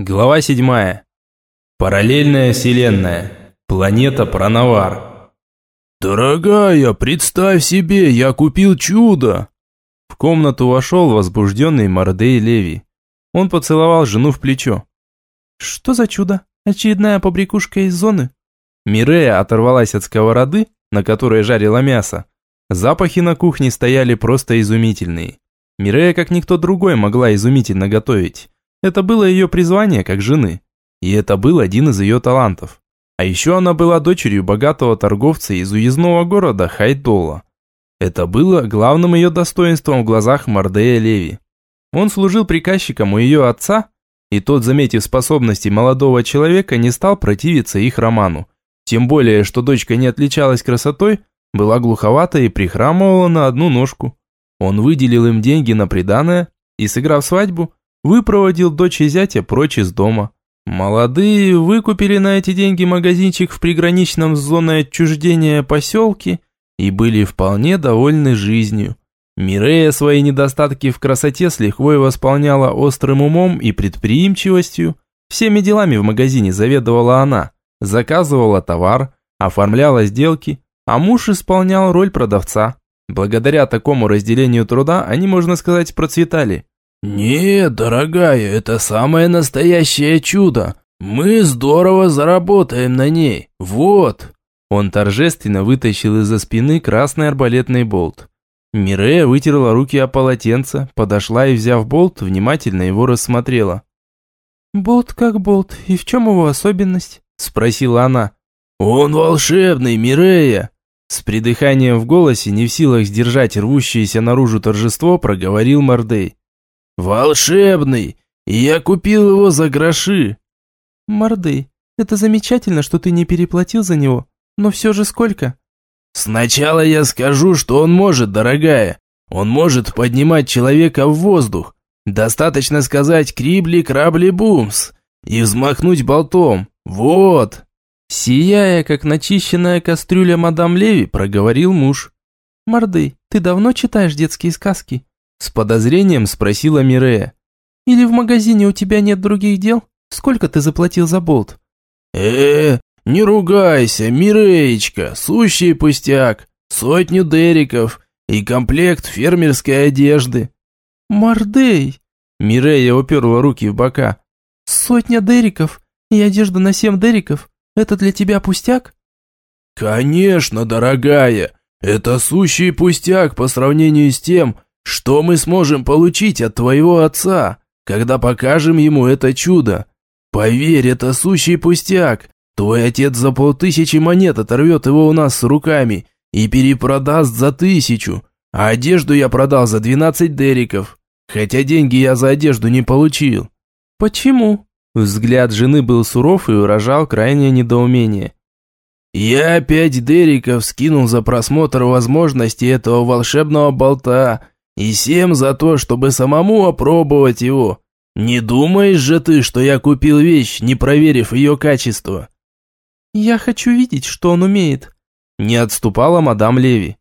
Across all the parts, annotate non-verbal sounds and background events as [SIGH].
Глава 7. Параллельная вселенная. Планета Пронавар. «Дорогая, представь себе, я купил чудо!» В комнату вошел возбужденный Мордей Леви. Он поцеловал жену в плечо. «Что за чудо? Очередная побрякушка из зоны?» Мирея оторвалась от сковороды, на которой жарила мясо. Запахи на кухне стояли просто изумительные. Мирея, как никто другой, могла изумительно готовить. Это было ее призвание как жены. И это был один из ее талантов. А еще она была дочерью богатого торговца из уездного города Хайдола. Это было главным ее достоинством в глазах Мардея Леви. Он служил приказчиком у ее отца, и тот, заметив способности молодого человека, не стал противиться их роману. Тем более, что дочка не отличалась красотой, была глуховата и прихрамывала на одну ножку. Он выделил им деньги на приданое и, сыграв свадьбу, выпроводил дочь и зятя прочь из дома. Молодые выкупили на эти деньги магазинчик в приграничном с зоной отчуждения поселке и были вполне довольны жизнью. Мирея свои недостатки в красоте с лихвой восполняла острым умом и предприимчивостью. Всеми делами в магазине заведовала она, заказывала товар, оформляла сделки, а муж исполнял роль продавца. Благодаря такому разделению труда они, можно сказать, процветали. «Нет, дорогая, это самое настоящее чудо. Мы здорово заработаем на ней. Вот!» Он торжественно вытащил из-за спины красный арбалетный болт. Мирея вытерла руки о полотенце, подошла и, взяв болт, внимательно его рассмотрела. «Болт как болт, и в чем его особенность?» – спросила она. «Он волшебный, Мирея!» С придыханием в голосе, не в силах сдержать рвущееся наружу торжество, проговорил Мордей. «Волшебный! Я купил его за гроши!» «Мордей, это замечательно, что ты не переплатил за него, но все же сколько?» «Сначала я скажу, что он может, дорогая. Он может поднимать человека в воздух. Достаточно сказать «крибли, крабли, бумс» и взмахнуть болтом. Вот!» Сияя, как начищенная кастрюля мадам Леви, проговорил муж. «Мордей, ты давно читаешь детские сказки?» С подозрением спросила Мирея. «Или в магазине у тебя нет других дел? Сколько ты заплатил за болт?» э, не ругайся, Миреечка, сущий пустяк, сотню дериков и комплект фермерской одежды». «Мордей!» Мирея уперла руки в бока. «Сотня дериков и одежда на семь дериков? Это для тебя пустяк?» «Конечно, дорогая, это сущий пустяк по сравнению с тем, что мы сможем получить от твоего отца, когда покажем ему это чудо? Поверь, это сущий пустяк. Твой отец за полтысячи монет оторвет его у нас с руками и перепродаст за тысячу, а одежду я продал за двенадцать дериков, хотя деньги я за одежду не получил». «Почему?» Взгляд жены был суров и выражал крайнее недоумение. «Я пять дериков скинул за просмотр возможностей этого волшебного болта и семь за то, чтобы самому опробовать его. Не думаешь же ты, что я купил вещь, не проверив ее качество?» «Я хочу видеть, что он умеет», – не отступала мадам Леви.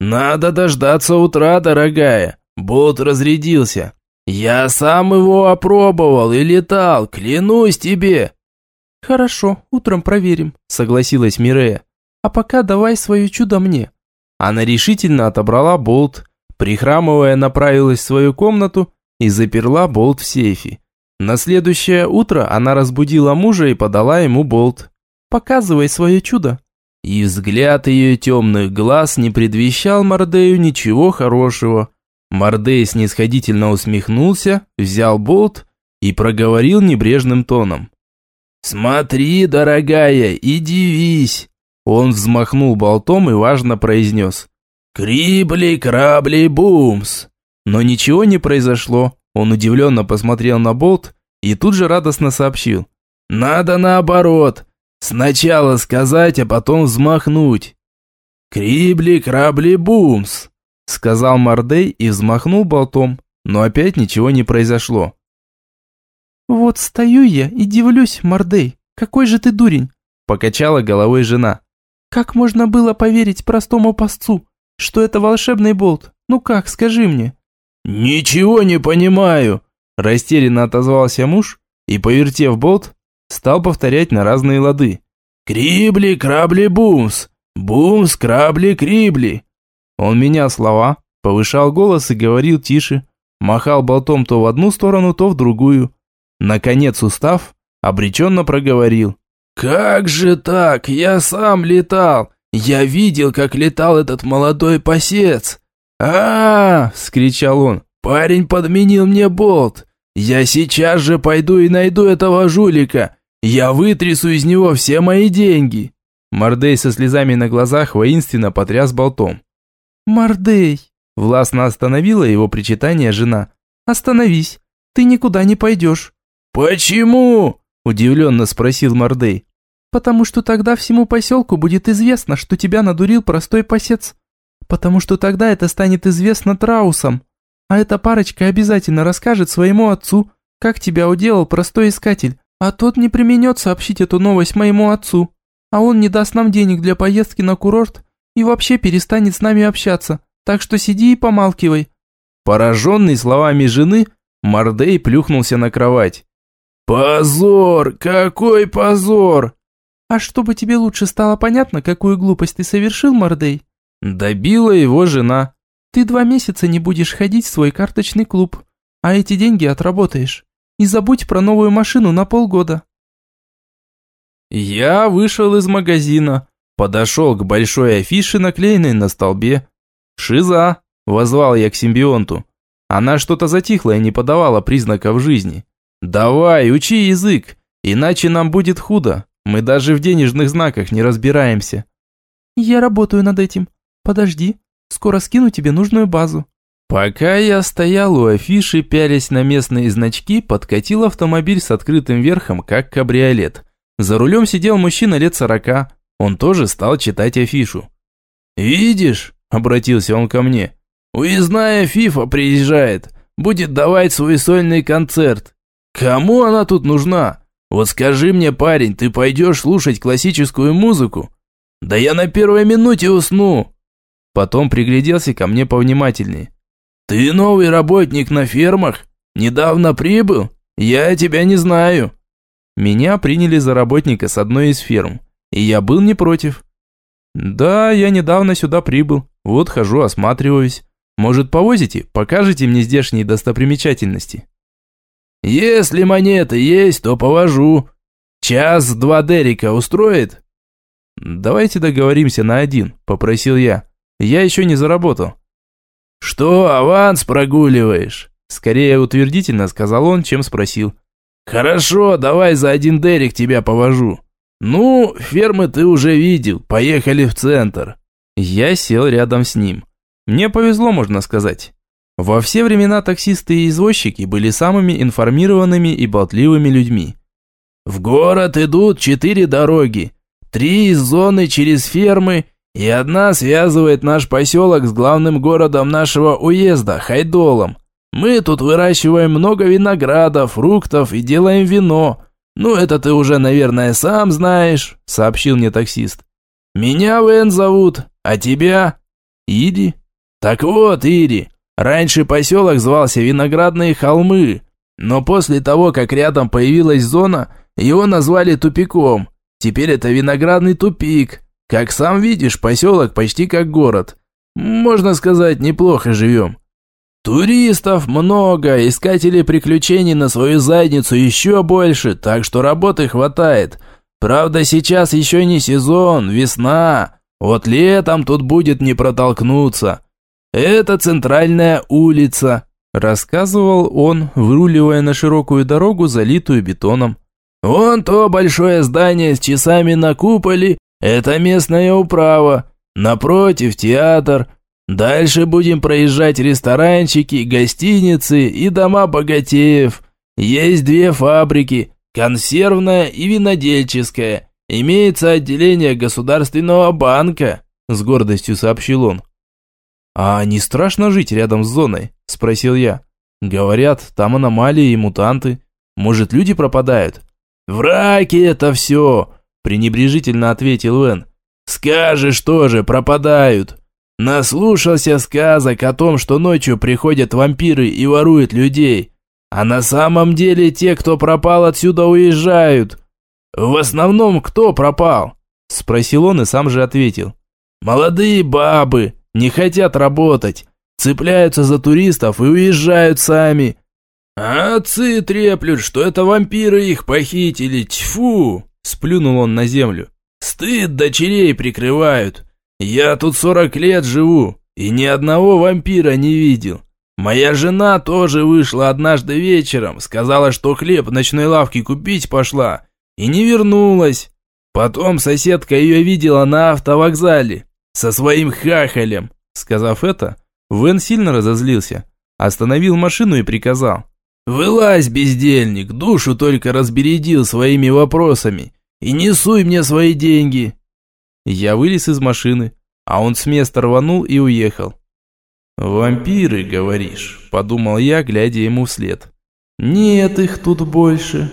«Надо дождаться утра, дорогая. Болт разрядился. Я сам его опробовал и летал, клянусь тебе». «Хорошо, утром проверим», – согласилась Мирея. «А пока давай свое чудо мне». Она решительно отобрала болт, Прихрамывая, направилась в свою комнату и заперла болт в сейфе. На следующее утро она разбудила мужа и подала ему болт. «Показывай свое чудо». И взгляд ее темных глаз не предвещал Мордею ничего хорошего. Мордей снисходительно усмехнулся, взял болт и проговорил небрежным тоном. «Смотри, дорогая, и дивись!» Он взмахнул болтом и важно произнес. «Крибли, крабли, бумс!» Но ничего не произошло. Он удивленно посмотрел на болт и тут же радостно сообщил. «Надо наоборот. Сначала сказать, а потом взмахнуть». «Крибли, крабли, бумс!» Сказал Мордей и взмахнул болтом, но опять ничего не произошло. «Вот стою я и дивлюсь, Мордей, какой же ты дурень!» Покачала головой жена. «Как можно было поверить простому постцу? Что это волшебный болт. Ну как, скажи мне». «Ничего не понимаю», – растерянно отозвался муж и, повертев болт, стал повторять на разные лады. «Крибли, крабли, бумс! Бумс, крабли, крибли!» Он менял слова, повышал голос и говорил тише, махал болтом то в одну сторону, то в другую. Наконец, устав, обреченно проговорил. «Как же так? Я сам летал! Я видел, как летал этот молодой посец!» а, -а, -а вскричал он. «Парень подменил мне болт! Я сейчас же пойду и найду этого жулика! Я вытрясу из него все мои деньги!» Мордей со слезами на глазах воинственно потряс болтом. «Мордей!» Властно остановила его причитание жена. «Остановись! Ты никуда не пойдешь!» «Почему?» – удивленно спросил Мордей. «Потому что тогда всему поселку будет известно, что тебя надурил простой посец. Потому что тогда это станет известно траусам. А эта парочка обязательно расскажет своему отцу, как тебя уделал простой искатель, а тот не применет сообщить эту новость моему отцу. А он не даст нам денег для поездки на курорт и вообще перестанет с нами общаться. Так что сиди и помалкивай». Пораженный словами жены, Мордей плюхнулся на кровать. «Позор! Какой позор!» «А чтобы тебе лучше стало понятно, какую глупость ты совершил, Мордей?» Добила его жена. «Ты два месяца не будешь ходить в свой карточный клуб, а эти деньги отработаешь. И забудь про новую машину на полгода». Я вышел из магазина, подошел к большой афише, наклеенной на столбе. «Шиза!» – возвал я к симбионту. Она что-то затихла и не подавала признаков жизни. «Давай, учи язык, иначе нам будет худо. Мы даже в денежных знаках не разбираемся». «Я работаю над этим. Подожди, скоро скину тебе нужную базу». Пока я стоял у афиши, пялись на местные значки, подкатил автомобиль с открытым верхом, как кабриолет. За рулем сидел мужчина лет сорока. Он тоже стал читать афишу. «Видишь?» – обратился он ко мне. «Уездная фифа приезжает. Будет давать свой сольный концерт. Кому она тут нужна? Вот скажи мне, парень, ты пойдешь слушать классическую музыку? Да я на первой минуте усну. Потом пригляделся ко мне повнимательнее. Ты новый работник на фермах? Недавно прибыл? Я тебя не знаю. Меня приняли за работника с одной из ферм, и я был не против. Да, я недавно сюда прибыл, вот хожу, осматриваюсь. Может, повозите, покажете мне здешние достопримечательности? «Если монеты есть, то повожу. Час-два Дерека устроит?» «Давайте договоримся на один», – попросил я. «Я еще не заработал». «Что, аванс прогуливаешь?» Скорее утвердительно сказал он, чем спросил. «Хорошо, давай за один Дерек тебя повожу. Ну, фермы ты уже видел, поехали в центр». Я сел рядом с ним. Мне повезло, можно сказать. Во все времена таксисты и извозчики были самыми информированными и болтливыми людьми. В город идут четыре дороги. Три из зоны через фермы, и одна связывает наш поселок с главным городом нашего уезда, Хайдолом. Мы тут выращиваем много винограда, фруктов и делаем вино. Ну, это ты уже, наверное, сам знаешь, сообщил мне таксист. Меня Вен зовут, а тебя? Ири. Так вот, Ири, Раньше поселок звался Виноградные холмы, но после того, как рядом появилась зона, его назвали тупиком. Теперь это Виноградный тупик. Как сам видишь, поселок почти как город. Можно сказать, неплохо живем. Туристов много, искателей приключений на свою задницу еще больше, так что работы хватает. Правда, сейчас еще не сезон, весна. Вот летом тут будет не протолкнуться. «Это центральная улица», – рассказывал он, выруливая на широкую дорогу, залитую бетоном. «Вон то большое здание с часами на куполе – это местная управа. Напротив – театр. Дальше будем проезжать ресторанчики, гостиницы и дома богатеев. Есть две фабрики – консервная и винодельческая. Имеется отделение государственного банка», – с гордостью сообщил он. «А не страшно жить рядом с зоной?» – спросил я. «Говорят, там аномалии и мутанты. Может, люди пропадают?» «Враки это все!» – пренебрежительно ответил Вен. «Скажешь тоже, пропадают. Наслушался сказок о том, что ночью приходят вампиры и воруют людей. А на самом деле те, кто пропал, отсюда уезжают. В основном кто пропал? Спросил он и сам же ответил. Молодые бабы, не хотят работать, цепляются за туристов и уезжают сами. А отцы треплют, что это вампиры их похитили, тьфу! Сплюнул он на землю. Стыд дочерей прикрывают. Я тут сорок лет живу и ни одного вампира не видел. Моя жена тоже вышла однажды вечером, сказала, что хлеб в ночной лавке купить пошла и не вернулась. Потом соседка ее видела на автовокзале со своим хахалем. Сказав это, Вен сильно разозлился, остановил машину и приказал. «Вылазь, бездельник, душу только разбередил своими вопросами и не суй мне свои деньги». Я вылез из машины, а он с места рванул и уехал. «Вампиры, говоришь?» – подумал я, глядя ему вслед. «Нет их тут больше».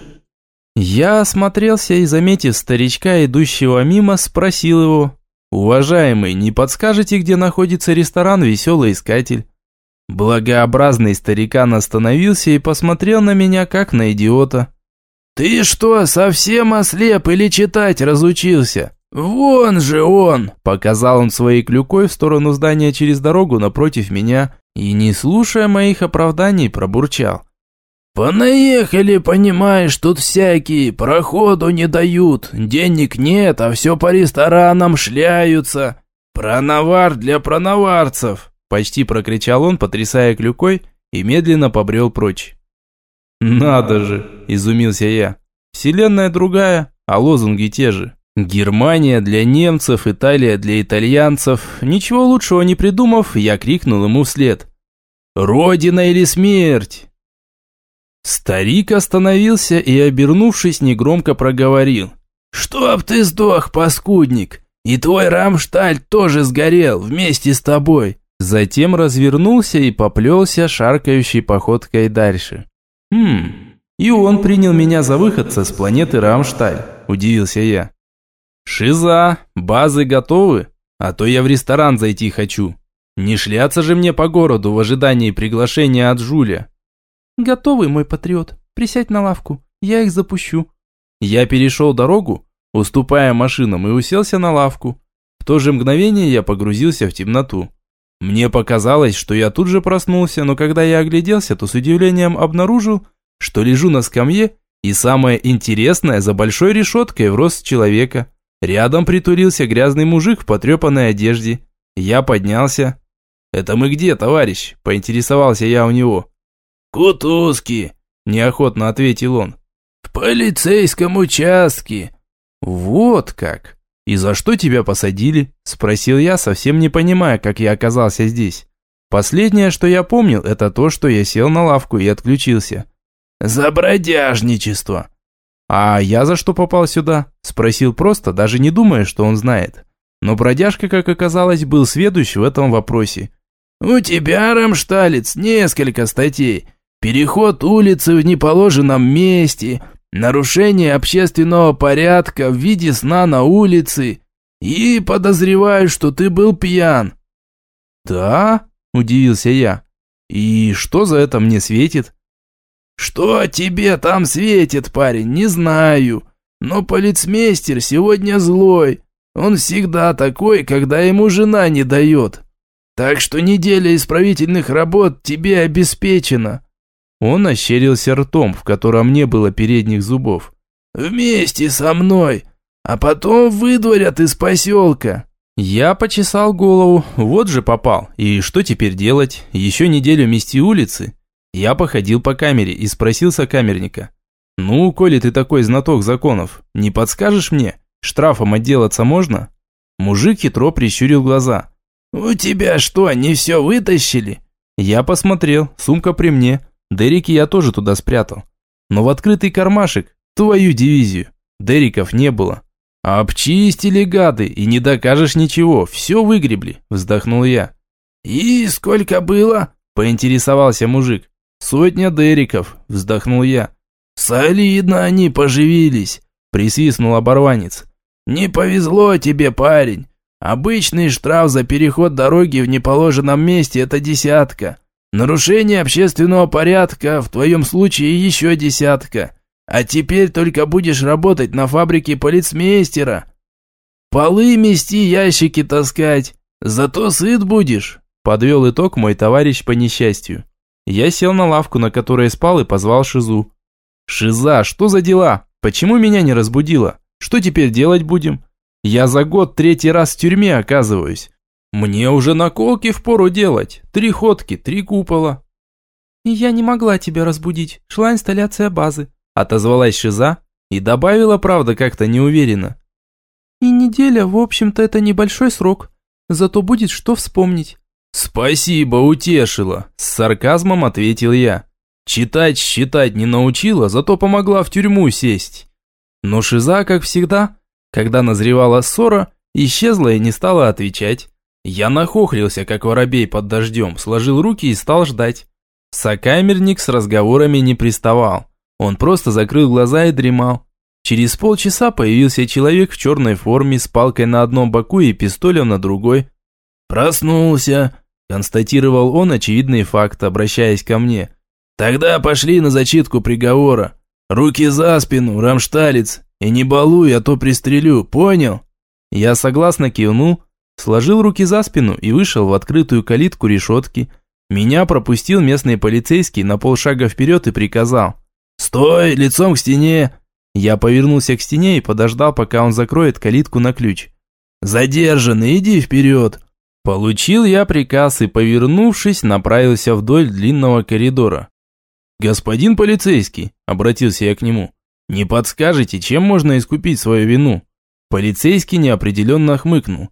Я осмотрелся и, заметив старичка, идущего мимо, спросил его. «Уважаемый, не подскажете, где находится ресторан «Веселый искатель»?» Благообразный старикан остановился и посмотрел на меня, как на идиота. «Ты что, совсем ослеп или читать разучился? «Вон же он!» – показал он своей клюкой в сторону здания через дорогу напротив меня и, не слушая моих оправданий, пробурчал. «Понаехали, понимаешь, тут всякие, проходу не дают, денег нет, а все по ресторанам шляются. Пронавар для пронаварцев!» – почти прокричал он, потрясая клюкой, и медленно побрел прочь. «Надо же!» – изумился я. «Вселенная другая, а лозунги те же». Германия для немцев, Италия для итальянцев. Ничего лучшего не придумав, я крикнул ему вслед. «Родина или смерть?» Старик остановился и, обернувшись, негромко проговорил. «Чтоб ты сдох, паскудник! И твой Рамшталь тоже сгорел вместе с тобой!» Затем развернулся и поплелся шаркающей походкой дальше. «Хм, и он принял меня за выходца с планеты Рамшталь», – удивился я. «Шиза, базы готовы? А то я в ресторан зайти хочу. Не шляться же мне по городу в ожидании приглашения от Жуля». «Готовы, мой патриот. Присядь на лавку, я их запущу». Я перешел дорогу, уступая машинам, и уселся на лавку. В то же мгновение я погрузился в темноту. Мне показалось, что я тут же проснулся, но когда я огляделся, то с удивлением обнаружил, что лежу на скамье, и самое интересное, за большой решеткой в рост человека. Рядом притурился грязный мужик в потрепанной одежде. Я поднялся. «Это мы где, товарищ?» – поинтересовался я у него. «Кутузки», – неохотно ответил он. «В полицейском участке». «Вот как! И за что тебя посадили?» – спросил я, совсем не понимая, как я оказался здесь. Последнее, что я помнил, это то, что я сел на лавку и отключился. «За бродяжничество», «А я за что попал сюда?» – спросил просто, даже не думая, что он знает. Но бродяжка, как оказалось, был сведущ в этом вопросе. «У тебя, Рамшталец, несколько статей. Переход улицы в неположенном месте, нарушение общественного порядка в виде сна на улице. И подозреваю, что ты был пьян». «Да?» – удивился я. «И что за это мне светит?» «Что тебе там светит, парень, не знаю. Но полицмейстер сегодня злой. Он всегда такой, когда ему жена не дает. Так что неделя исправительных работ тебе обеспечена». Он ощерился ртом, в котором не было передних зубов. «Вместе со мной, а потом выдворят из поселка». Я почесал голову, вот же попал. И что теперь делать? Еще неделю мести улицы? Я походил по камере и спросил сокамерника. «Ну, коли ты такой знаток законов, не подскажешь мне, штрафом отделаться можно?» Мужик хитро прищурил глаза. «У тебя что, не все вытащили?» Я посмотрел, сумка при мне, Дерики я тоже туда спрятал. Но в открытый кармашек, твою дивизию, Дериков не было. «Обчистили гады, и не докажешь ничего, все выгребли», вздохнул я. «И сколько было?» поинтересовался мужик. «Сотня дериков», – вздохнул я. «Солидно они поживились», – присвистнул оборванец. «Не повезло тебе, парень. Обычный штраф за переход дороги в неположенном месте – это десятка. Нарушение общественного порядка, в твоем случае еще десятка. А теперь только будешь работать на фабрике полицмейстера. Полы мести, ящики таскать. Зато сыт будешь. Подвел итог мой товарищ по несчастью. Я сел на лавку, на которой спал, и позвал Шизу. «Шиза, что за дела? Почему меня не разбудила? Что теперь делать будем? Я за год третий раз в тюрьме оказываюсь. Мне уже наколки впору делать. Три ходки, три купола». «Я не могла тебя разбудить. Шла инсталляция базы», отозвалась Шиза и добавила, правда, как-то неуверенно. «И неделя, в общем-то, это небольшой срок. Зато будет что вспомнить». «Спасибо, утешила», – с сарказмом ответил я. «Читать, считать не научила, зато помогла в тюрьму сесть». Но Шиза, как всегда, когда назревала ссора, исчезла и не стала отвечать. Я нахохлился, как воробей под дождем, сложил руки и стал ждать. Сокамерник с разговорами не приставал. Он просто закрыл глаза и дремал. Через полчаса появился человек в черной форме с палкой на одном боку и пистолем на другой. «Проснулся», – констатировал он очевидный факт, обращаясь ко мне. «Тогда пошли на зачитку приговора. Руки за спину, рамшталец, и не балуй, а то пристрелю, понял?» Я согласно кивнул, сложил руки за спину и вышел в открытую калитку решетки. Меня пропустил местный полицейский на полшага вперед и приказал. «Стой, лицом к стене!» Я повернулся к стене и подождал, пока он закроет калитку на ключ. «Задержанный, иди вперед!» Получил я приказ и, повернувшись, направился вдоль длинного коридора. «Господин полицейский», – обратился я к нему, – «не подскажете, чем можно искупить свою вину?» Полицейский неопределенно хмыкнул.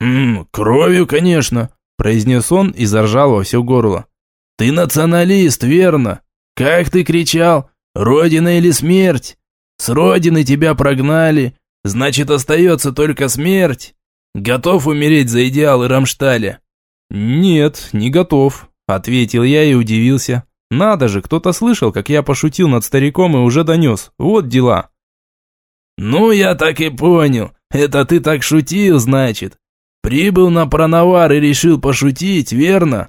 «Ммм, кровью, конечно», – произнес он и заржал во все горло. «Ты националист, верно? Как ты кричал? Родина или смерть? С родины тебя прогнали, значит остается только смерть. Готов умереть за идеалы Рамшталя? Нет, не готов, ответил я и удивился. Надо же, кто-то слышал, как я пошутил над стариком и уже донес. Вот дела. Ну, я так и понял. Это ты так шутил, значит. Прибыл на Пронавар и решил пошутить, верно?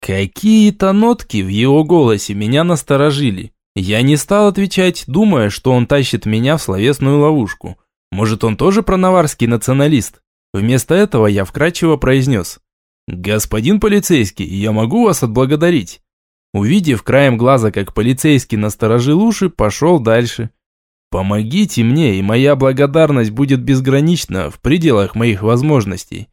Какие-то нотки в его голосе меня насторожили. Я не стал отвечать, думая, что он тащит меня в словесную ловушку. Может, он тоже пронаварский националист? Вместо этого я вкратчиво произнес. «Господин полицейский, я могу вас отблагодарить?» Увидев краем глаза, как полицейский насторожил уши, пошел дальше. «Помогите мне, и моя благодарность будет безгранична в пределах моих возможностей».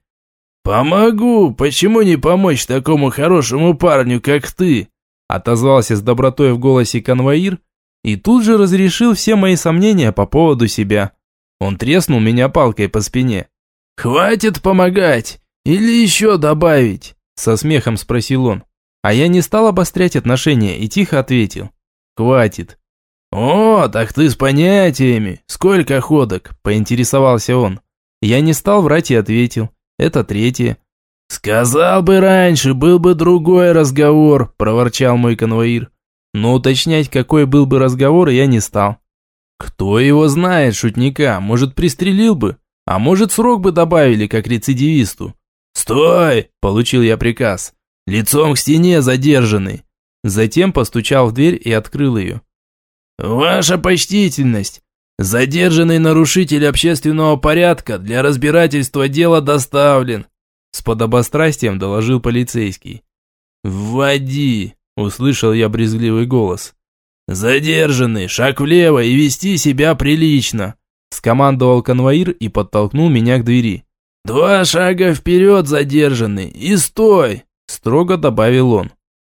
«Помогу! Почему не помочь такому хорошему парню, как ты?» Отозвался с добротой в голосе конвоир и тут же разрешил все мои сомнения по поводу себя. Он треснул меня палкой по спине. «Хватит помогать! Или еще добавить?» Со смехом спросил он. А я не стал обострять отношения и тихо ответил. «Хватит». «О, так ты с понятиями. Сколько ходок?» – поинтересовался он. Я не стал врать и ответил. «Это третье». «Сказал бы раньше, был бы другой разговор», – проворчал мой конвоир. Но уточнять, какой был бы разговор, я не стал. Кто его знает, шутника, может, пристрелил бы? А может, срок бы добавили, как рецидивисту? «Стой!» – получил я приказ. «Лицом к стене задержанный!» Затем постучал в дверь и открыл ее. «Ваша почтительность! Задержанный нарушитель общественного порядка для разбирательства дела доставлен!» С подобострастием доложил полицейский. «Вводи!» – услышал я брезгливый голос. «Задержанный, шаг влево и вести себя прилично!» Скомандовал конвоир и подтолкнул меня к двери. «Два шага вперед, задержанный, и стой!» Строго добавил он.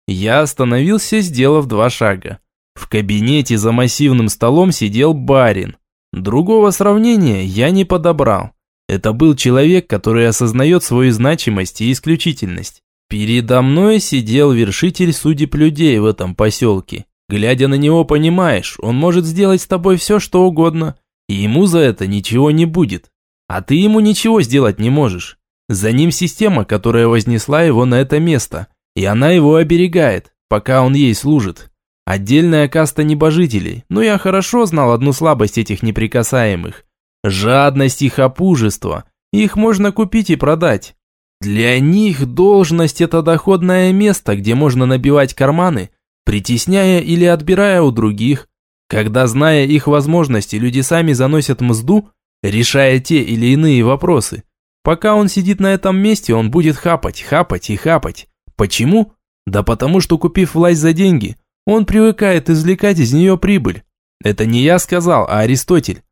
Я остановился, сделав два шага. В кабинете за массивным столом сидел барин. Другого сравнения я не подобрал. Это был человек, который осознает свою значимость и исключительность. Передо мной сидел вершитель судеб людей в этом поселке. Глядя на него, понимаешь, он может сделать с тобой все, что угодно, и ему за это ничего не будет. А ты ему ничего сделать не можешь. За ним система, которая вознесла его на это место, и она его оберегает, пока он ей служит. Отдельная каста небожителей, но я хорошо знал одну слабость этих неприкасаемых. Жадность и хапужество. Их можно купить и продать. Для них должность – это доходное место, где можно набивать карманы, притесняя или отбирая у других. Когда, зная их возможности, люди сами заносят мзду, решая те или иные вопросы. Пока он сидит на этом месте, он будет хапать, хапать и хапать. Почему? Да потому что, купив власть за деньги, он привыкает извлекать из нее прибыль. Это не я сказал, а Аристотель.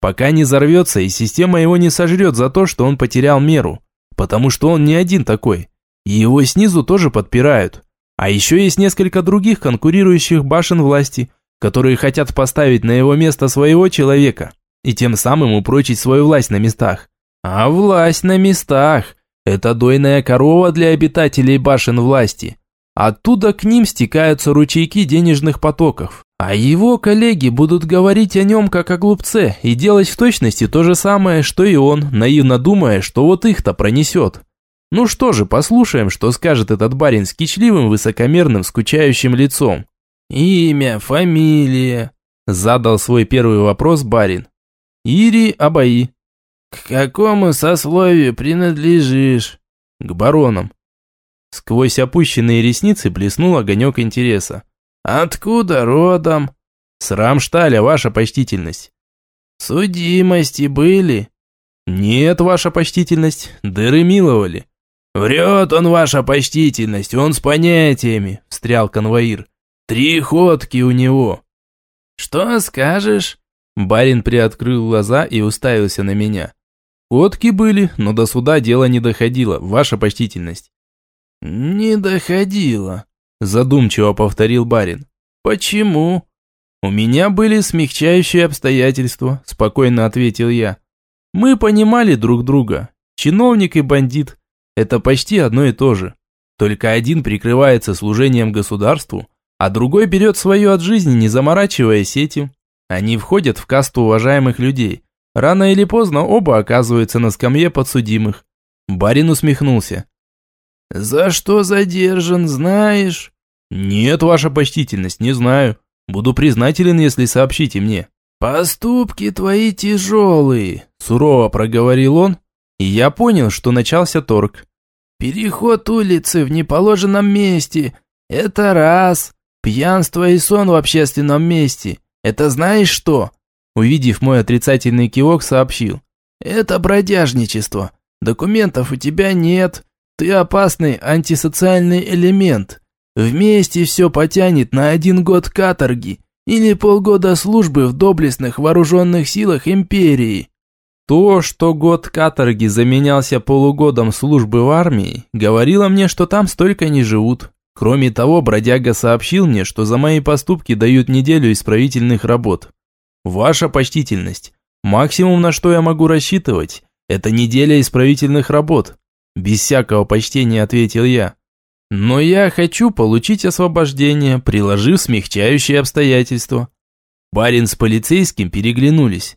Пока не взорвется и система его не сожрет за то, что он потерял меру. Потому что он не один такой. И его снизу тоже подпирают. А еще есть несколько других конкурирующих башен власти, которые хотят поставить на его место своего человека и тем самым упрочить свою власть на местах. А власть на местах – это дойная корова для обитателей башен власти. Оттуда к ним стекаются ручейки денежных потоков. А его коллеги будут говорить о нем как о глупце и делать в точности то же самое, что и он, наивно думая, что вот их-то пронесет. Ну что же, послушаем, что скажет этот барин с кичливым, высокомерным, скучающим лицом. «Имя, фамилия?» Задал свой первый вопрос барин. «Ири Абаи». «К какому сословию принадлежишь?» «К баронам». Сквозь опущенные ресницы блеснул огонек интереса. «Откуда родом?» «С Рамшталя, ваша почтительность». «Судимости были?» «Нет, ваша почтительность, дыры миловали». «Врет он, ваша почтительность, он с понятиями», – встрял конвоир. «Три ходки у него». «Что скажешь?» Барин приоткрыл глаза и уставился на меня. «Ходки были, но до суда дело не доходило, ваша почтительность». «Не доходило», задумчиво повторил барин. Почему? У меня были смягчающие обстоятельства, спокойно ответил я. Мы понимали друг друга. Чиновник и бандит это почти одно и то же. Только один прикрывается служением государству, а другой берет свое от жизни, не заморачиваясь этим. Они входят в касту уважаемых людей. Рано или поздно оба оказываются на скамье подсудимых. Барин усмехнулся. «За что задержан, знаешь?» «Нет, ваша почтительность, не знаю. Буду признателен, если сообщите мне». «Поступки твои тяжелые», – сурово проговорил он, и я понял, что начался торг. «Переход улицы в неположенном месте – это раз. Пьянство и сон в общественном месте – это знаешь что?» Увидев мой отрицательный кивок, сообщил. «Это бродяжничество. Документов у тебя нет. Ты опасный антисоциальный элемент. Вместе все потянет на один год каторги или полгода службы в доблестных вооруженных силах империи. То, что год каторги заменялся полугодом службы в армии, говорило мне, что там столько не живут. Кроме того, бродяга сообщил мне, что за мои поступки дают неделю исправительных работ. Ваша почтительность. Максимум, на что я могу рассчитывать, это неделя исправительных работ. Без всякого почтения ответил я. Но я хочу получить освобождение, приложив смягчающие обстоятельства. Барин с полицейским переглянулись.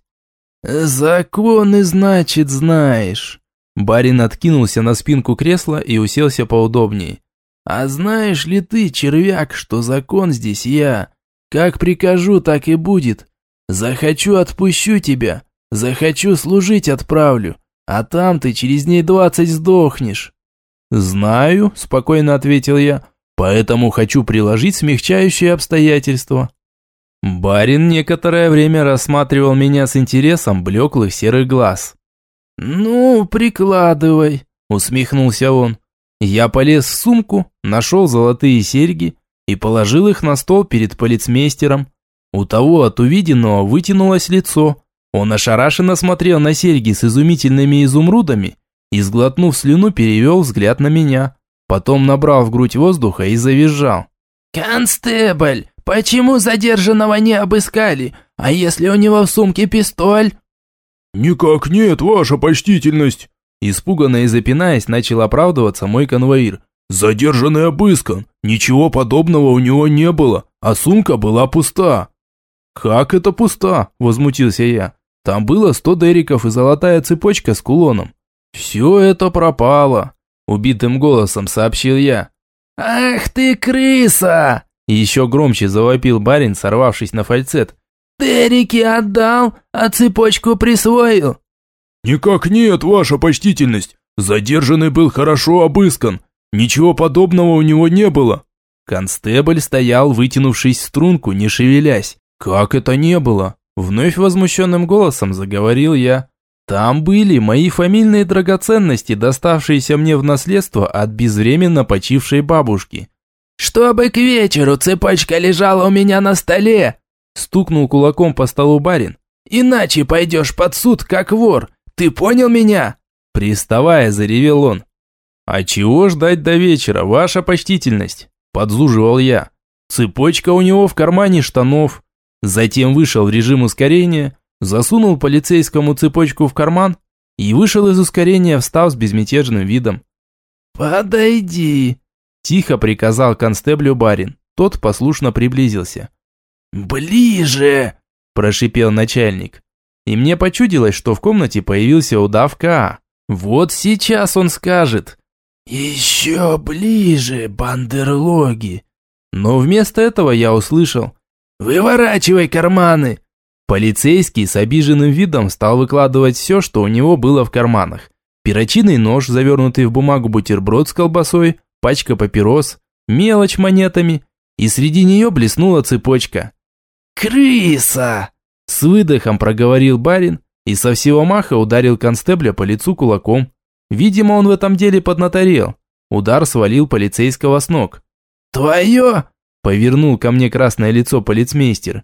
«Законы, значит, знаешь». Барин откинулся на спинку кресла и уселся поудобнее. «А знаешь ли ты, червяк, что закон здесь я? Как прикажу, так и будет. Захочу, отпущу тебя. Захочу, служить отправлю. А там ты через дней двадцать сдохнешь». «Знаю», – спокойно ответил я, – «поэтому хочу приложить смягчающие обстоятельства». Барин некоторое время рассматривал меня с интересом блеклых серых глаз. «Ну, прикладывай», – усмехнулся он. Я полез в сумку, нашел золотые серьги и положил их на стол перед полицмейстером. У того от увиденного вытянулось лицо. Он ошарашенно смотрел на серьги с изумительными изумрудами и, сглотнув слюну, перевел взгляд на меня. Потом набрал в грудь воздуха и завизжал. «Констебль, почему задержанного не обыскали? А если у него в сумке пистоль?» «Никак нет, ваша почтительность!» Испуганно и запинаясь, начал оправдываться мой конвоир. «Задержанный обыскан. Ничего подобного у него не было, а сумка была пуста». «Как это пуста?» – возмутился я. «Там было сто дериков и золотая цепочка с кулоном. «Все это пропало», – убитым голосом сообщил я. «Ах ты крыса!» Еще громче завопил барин, сорвавшись на фальцет. «Терики отдал, а цепочку присвоил». «Никак нет, ваша почтительность. Задержанный был хорошо обыскан. Ничего подобного у него не было». Констебль стоял, вытянувшись в струнку, не шевелясь. «Как это не было?» Вновь возмущенным голосом заговорил я. «Там были мои фамильные драгоценности, доставшиеся мне в наследство от безвременно почившей бабушки». «Чтобы к вечеру цепочка лежала у меня на столе!» Стукнул кулаком по столу барин. «Иначе пойдешь под суд, как вор! Ты понял меня?» Приставая, заревел он. «А чего ждать до вечера, ваша почтительность?» Подзуживал я. Цепочка у него в кармане штанов. Затем вышел в режим ускорения, засунул полицейскому цепочку в карман и вышел из ускорения, встав с безмятежным видом. «Подойди», – тихо приказал констеблю барин. Тот послушно приблизился. «Ближе!» – прошипел начальник. И мне почудилось, что в комнате появился удавка. Вот сейчас он скажет. «Еще ближе, бандерлоги!» Но вместо этого я услышал. «Выворачивай карманы!» Полицейский с обиженным видом стал выкладывать все, что у него было в карманах. Перочинный нож, завернутый в бумагу бутерброд с колбасой, пачка папирос, мелочь монетами, и среди нее блеснула цепочка. «Крыса!» С выдохом проговорил барин и со всего маха ударил констебля по лицу кулаком. Видимо, он в этом деле поднаторел. Удар свалил полицейского с ног. «Твое!» – повернул ко мне красное лицо полицмейстер.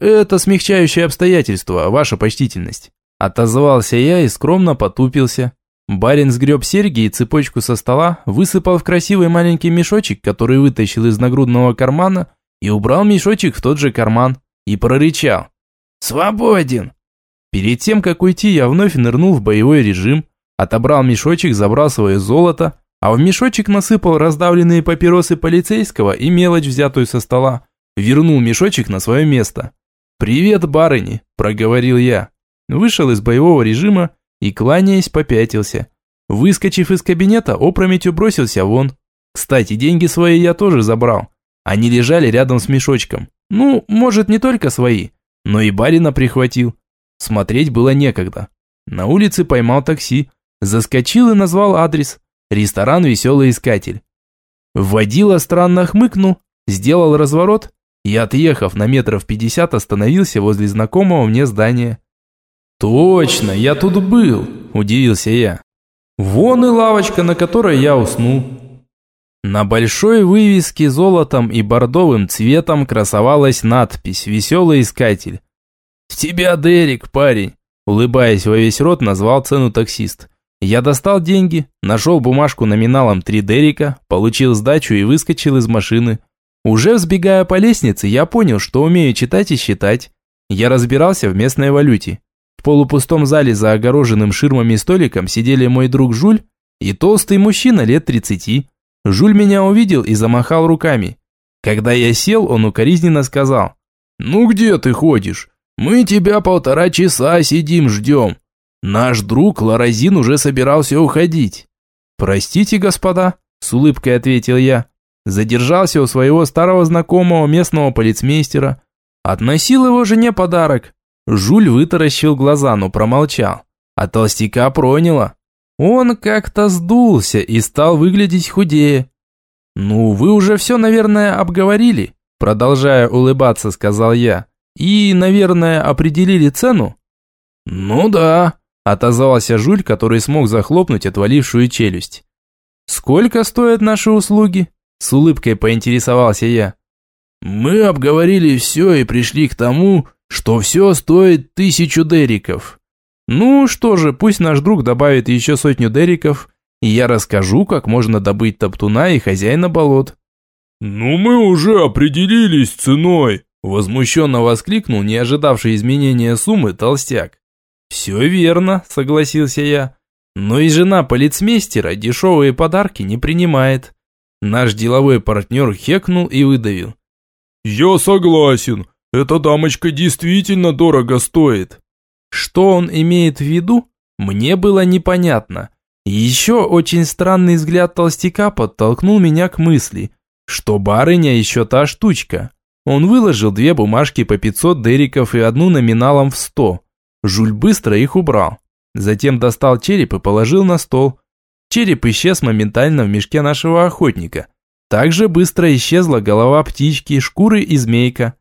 «Это смягчающее обстоятельство, ваша почтительность». Отозвался я и скромно потупился. Барин сгреб серьги и цепочку со стола, высыпал в красивый маленький мешочек, который вытащил из нагрудного кармана, и убрал мешочек в тот же карман, и прорычал. «Свободен!» Перед тем, как уйти, я вновь нырнул в боевой режим, Отобрал мешочек, забрал свое золото, а в мешочек насыпал раздавленные папиросы полицейского и мелочь, взятую со стола. Вернул мешочек на свое место. «Привет, барыни», – проговорил я. Вышел из боевого режима и, кланяясь, попятился. Выскочив из кабинета, опрометью бросился вон. Кстати, деньги свои я тоже забрал. Они лежали рядом с мешочком. Ну, может, не только свои, но и барина прихватил. Смотреть было некогда. На улице поймал такси, Заскочил и назвал адрес. Ресторан «Веселый искатель». Водила странно хмыкнул, сделал разворот и, отъехав на метров пятьдесят, остановился возле знакомого мне здания. «Точно, я тут был», – удивился я. «Вон и лавочка, на которой я уснул». На большой вывеске золотом и бордовым цветом красовалась надпись «Веселый искатель». «В тебя, Дерек, парень», – улыбаясь во весь рот, назвал цену таксист. Я достал деньги, нашел бумажку номиналом 3 дерика, получил сдачу и выскочил из машины. Уже взбегая по лестнице, я понял, что умею читать и считать. Я разбирался в местной валюте. В полупустом зале за огороженным ширмами столиком сидели мой друг Жуль и толстый мужчина лет 30. Жуль меня увидел и замахал руками. Когда я сел, он укоризненно сказал. «Ну где ты ходишь? Мы тебя полтора часа сидим ждем. Наш друг Ларазин уже собирался уходить. «Простите, господа», – с улыбкой ответил я. Задержался у своего старого знакомого местного полицмейстера. Относил его жене подарок. Жуль вытаращил глаза, но промолчал. А толстяка проняло. Он как-то сдулся и стал выглядеть худее. «Ну, вы уже все, наверное, обговорили», продолжая улыбаться, сказал я. «И, наверное, определили цену?» «Ну да», Отозвался Жуль, который смог захлопнуть отвалившую челюсть. «Сколько стоят наши услуги?» С улыбкой поинтересовался я. «Мы обговорили все и пришли к тому, что все стоит тысячу дериков». «Ну что же, пусть наш друг добавит еще сотню дериков, и я расскажу, как можно добыть топтуна и хозяина болот». «Ну мы уже определились ценой», возмущенно воскликнул не ожидавший изменения суммы толстяк. «Все верно», – согласился я. «Но и жена полицмейстера дешевые подарки не принимает». Наш деловой партнер хекнул и выдавил. «Я согласен. Эта дамочка действительно дорого стоит». Что он имеет в виду, мне было непонятно. Еще очень странный взгляд толстяка подтолкнул меня к мысли, что барыня еще та штучка. Он выложил две бумажки по 500 дериков и одну номиналом в 100. Жуль быстро их убрал. Затем достал череп и положил на стол. Череп исчез моментально в мешке нашего охотника. Также быстро исчезла голова птички, шкуры и змейка.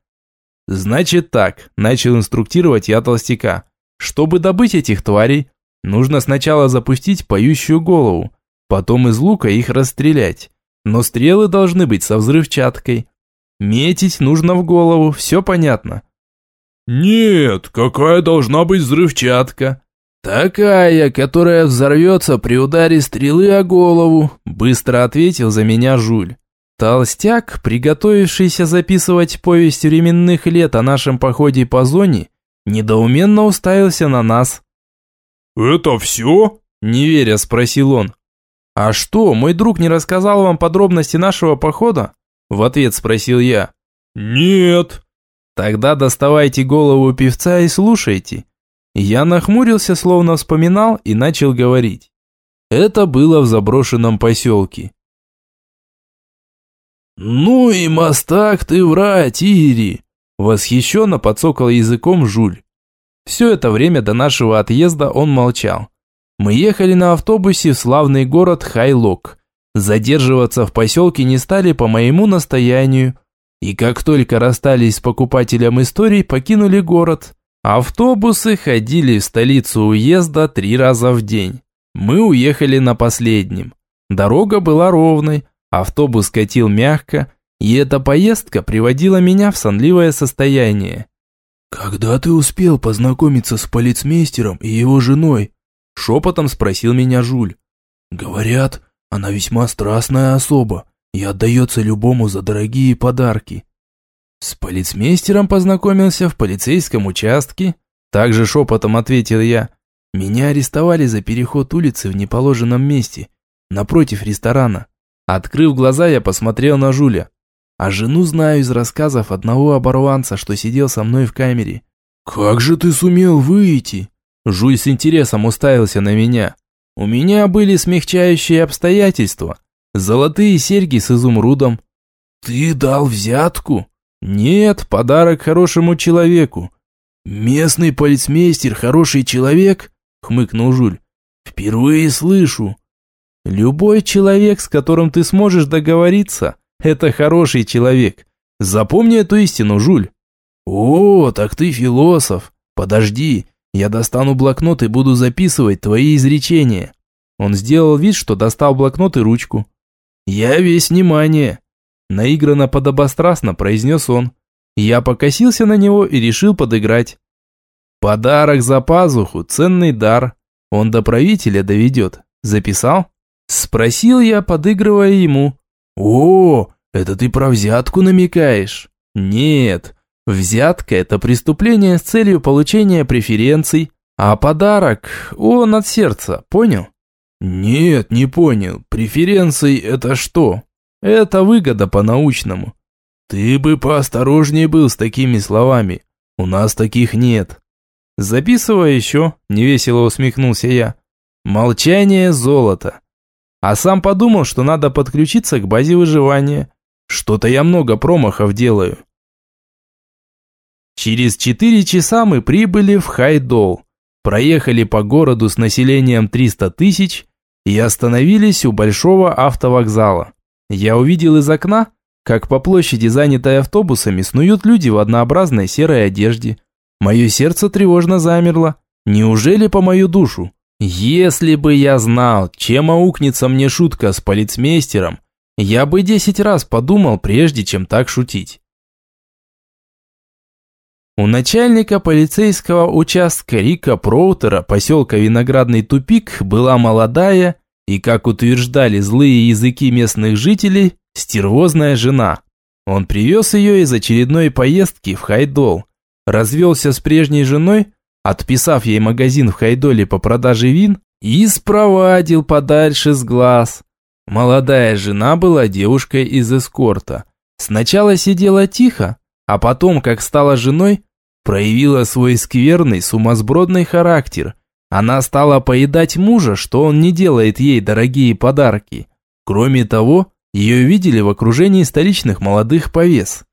Значит так, начал инструктировать я толстяка. Чтобы добыть этих тварей, нужно сначала запустить поющую голову, потом из лука их расстрелять. Но стрелы должны быть со взрывчаткой. Метить нужно в голову, все понятно. «Нет, какая должна быть взрывчатка?» «Такая, которая взорвется при ударе стрелы о голову», – быстро ответил за меня Жуль. Толстяк, приготовившийся записывать повесть временных лет о нашем походе по зоне, недоуменно уставился на нас. «Это все?» – не веря спросил он. «А что, мой друг не рассказал вам подробности нашего похода?» – в ответ спросил я. «Нет». «Тогда доставайте голову певца и слушайте. Я нахмурился, словно вспоминал, и начал говорить. Это было в заброшенном поселке. «Ну и мастак ты врать, Ири!» Восхищенно подсокал языком Жуль. Все это время до нашего отъезда он молчал. Мы ехали на автобусе в славный город Хайлок. Задерживаться в поселке не стали по моему настоянию. И как только расстались с покупателем историй, покинули город. Автобусы ходили в столицу уезда три раза в день. Мы уехали на последнем. Дорога была ровной, автобус катил мягко, и эта поездка приводила меня в сонливое состояние. «Когда ты успел познакомиться с полицмейстером и его женой?» Шепотом спросил меня Жуль. «Говорят, она весьма страстная особа и отдается любому за дорогие подарки. С полицмейстером познакомился в полицейском участке. Также шепотом ответил я. Меня арестовали за переход улицы в неположенном месте, напротив ресторана. Открыв глаза, я посмотрел на Жуля. А жену знаю из рассказов одного оборванца, что сидел со мной в камере. «Как же ты сумел выйти?» Жуль с интересом уставился на меня. У меня были смягчающие обстоятельства. Золотые серьги с изумрудом. «Ты дал взятку?» «Нет, подарок хорошему человеку». «Местный полицмейстер хороший человек?» – хмыкнул Жуль. «Впервые слышу». «Любой человек, с которым ты сможешь договориться, это хороший человек. Запомни эту истину, Жуль». «О, так ты философ. Подожди, я достану блокнот и буду записывать твои изречения». Он сделал вид, что достал блокнот и ручку. «Я весь внимание. Наигранно подобострастно произнес он. Я покосился на него и решил подыграть. Подарок за пазуху, ценный дар. Он до правителя доведет. Записал? Спросил я, подыгрывая ему. О, это ты про взятку намекаешь? Нет, взятка – это преступление с целью получения преференций, а подарок, он от сердца, понял? Нет, не понял. Преференции – это что? Это выгода по-научному. Ты бы поосторожнее был с такими словами. У нас таких нет. Записывай еще, невесело усмехнулся я. Молчание – золото. А сам подумал, что надо подключиться к базе выживания. Что-то я много промахов делаю. Через четыре часа мы прибыли в Хайдол. Проехали по городу с населением 300 тысяч и остановились у большого автовокзала. Я увидел из окна, как по площади, занятой автобусами, снуют люди в однообразной серой одежде. Мое сердце тревожно замерло. Неужели по мою душу? Если бы я знал, чем аукнется мне шутка с полицмейстером, я бы десять раз подумал, прежде чем так шутить. У начальника полицейского участка Рика Проутера поселка Виноградный тупик была молодая, и, как утверждали злые языки местных жителей, стервозная жена. Он привез ее из очередной поездки в Хайдол, развелся с прежней женой, отписав ей магазин в Хайдоле по продаже вин и спровадил подальше с глаз. Молодая жена была девушкой из эскорта. Сначала сидела тихо, а потом, как стала женой, проявила свой скверный, сумасбродный характер – она стала поедать мужа, что он не делает ей дорогие подарки. Кроме того, ее видели в окружении столичных молодых повес.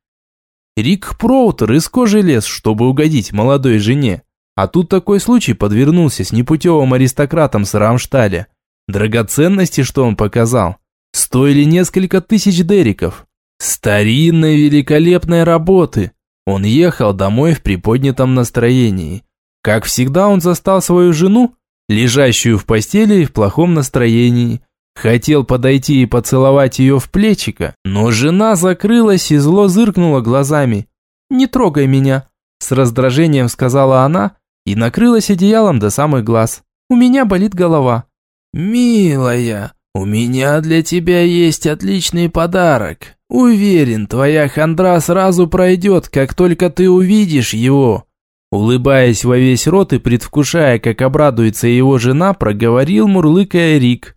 Рик Проутер из кожи лез, чтобы угодить молодой жене. А тут такой случай подвернулся с непутевым аристократом с Рамшталя. Драгоценности, что он показал, стоили несколько тысяч дериков. Старинной великолепной работы. Он ехал домой в приподнятом настроении. Как всегда он застал свою жену, лежащую в постели и в плохом настроении. Хотел подойти и поцеловать ее в плечико, но жена закрылась и зло зыркнула глазами. «Не трогай меня», – с раздражением сказала она и накрылась одеялом до самых глаз. «У меня болит голова». «Милая, у меня для тебя есть отличный подарок. Уверен, твоя хандра сразу пройдет, как только ты увидишь его». Улыбаясь во весь рот и предвкушая, как обрадуется его жена, проговорил мурлыкая Рик.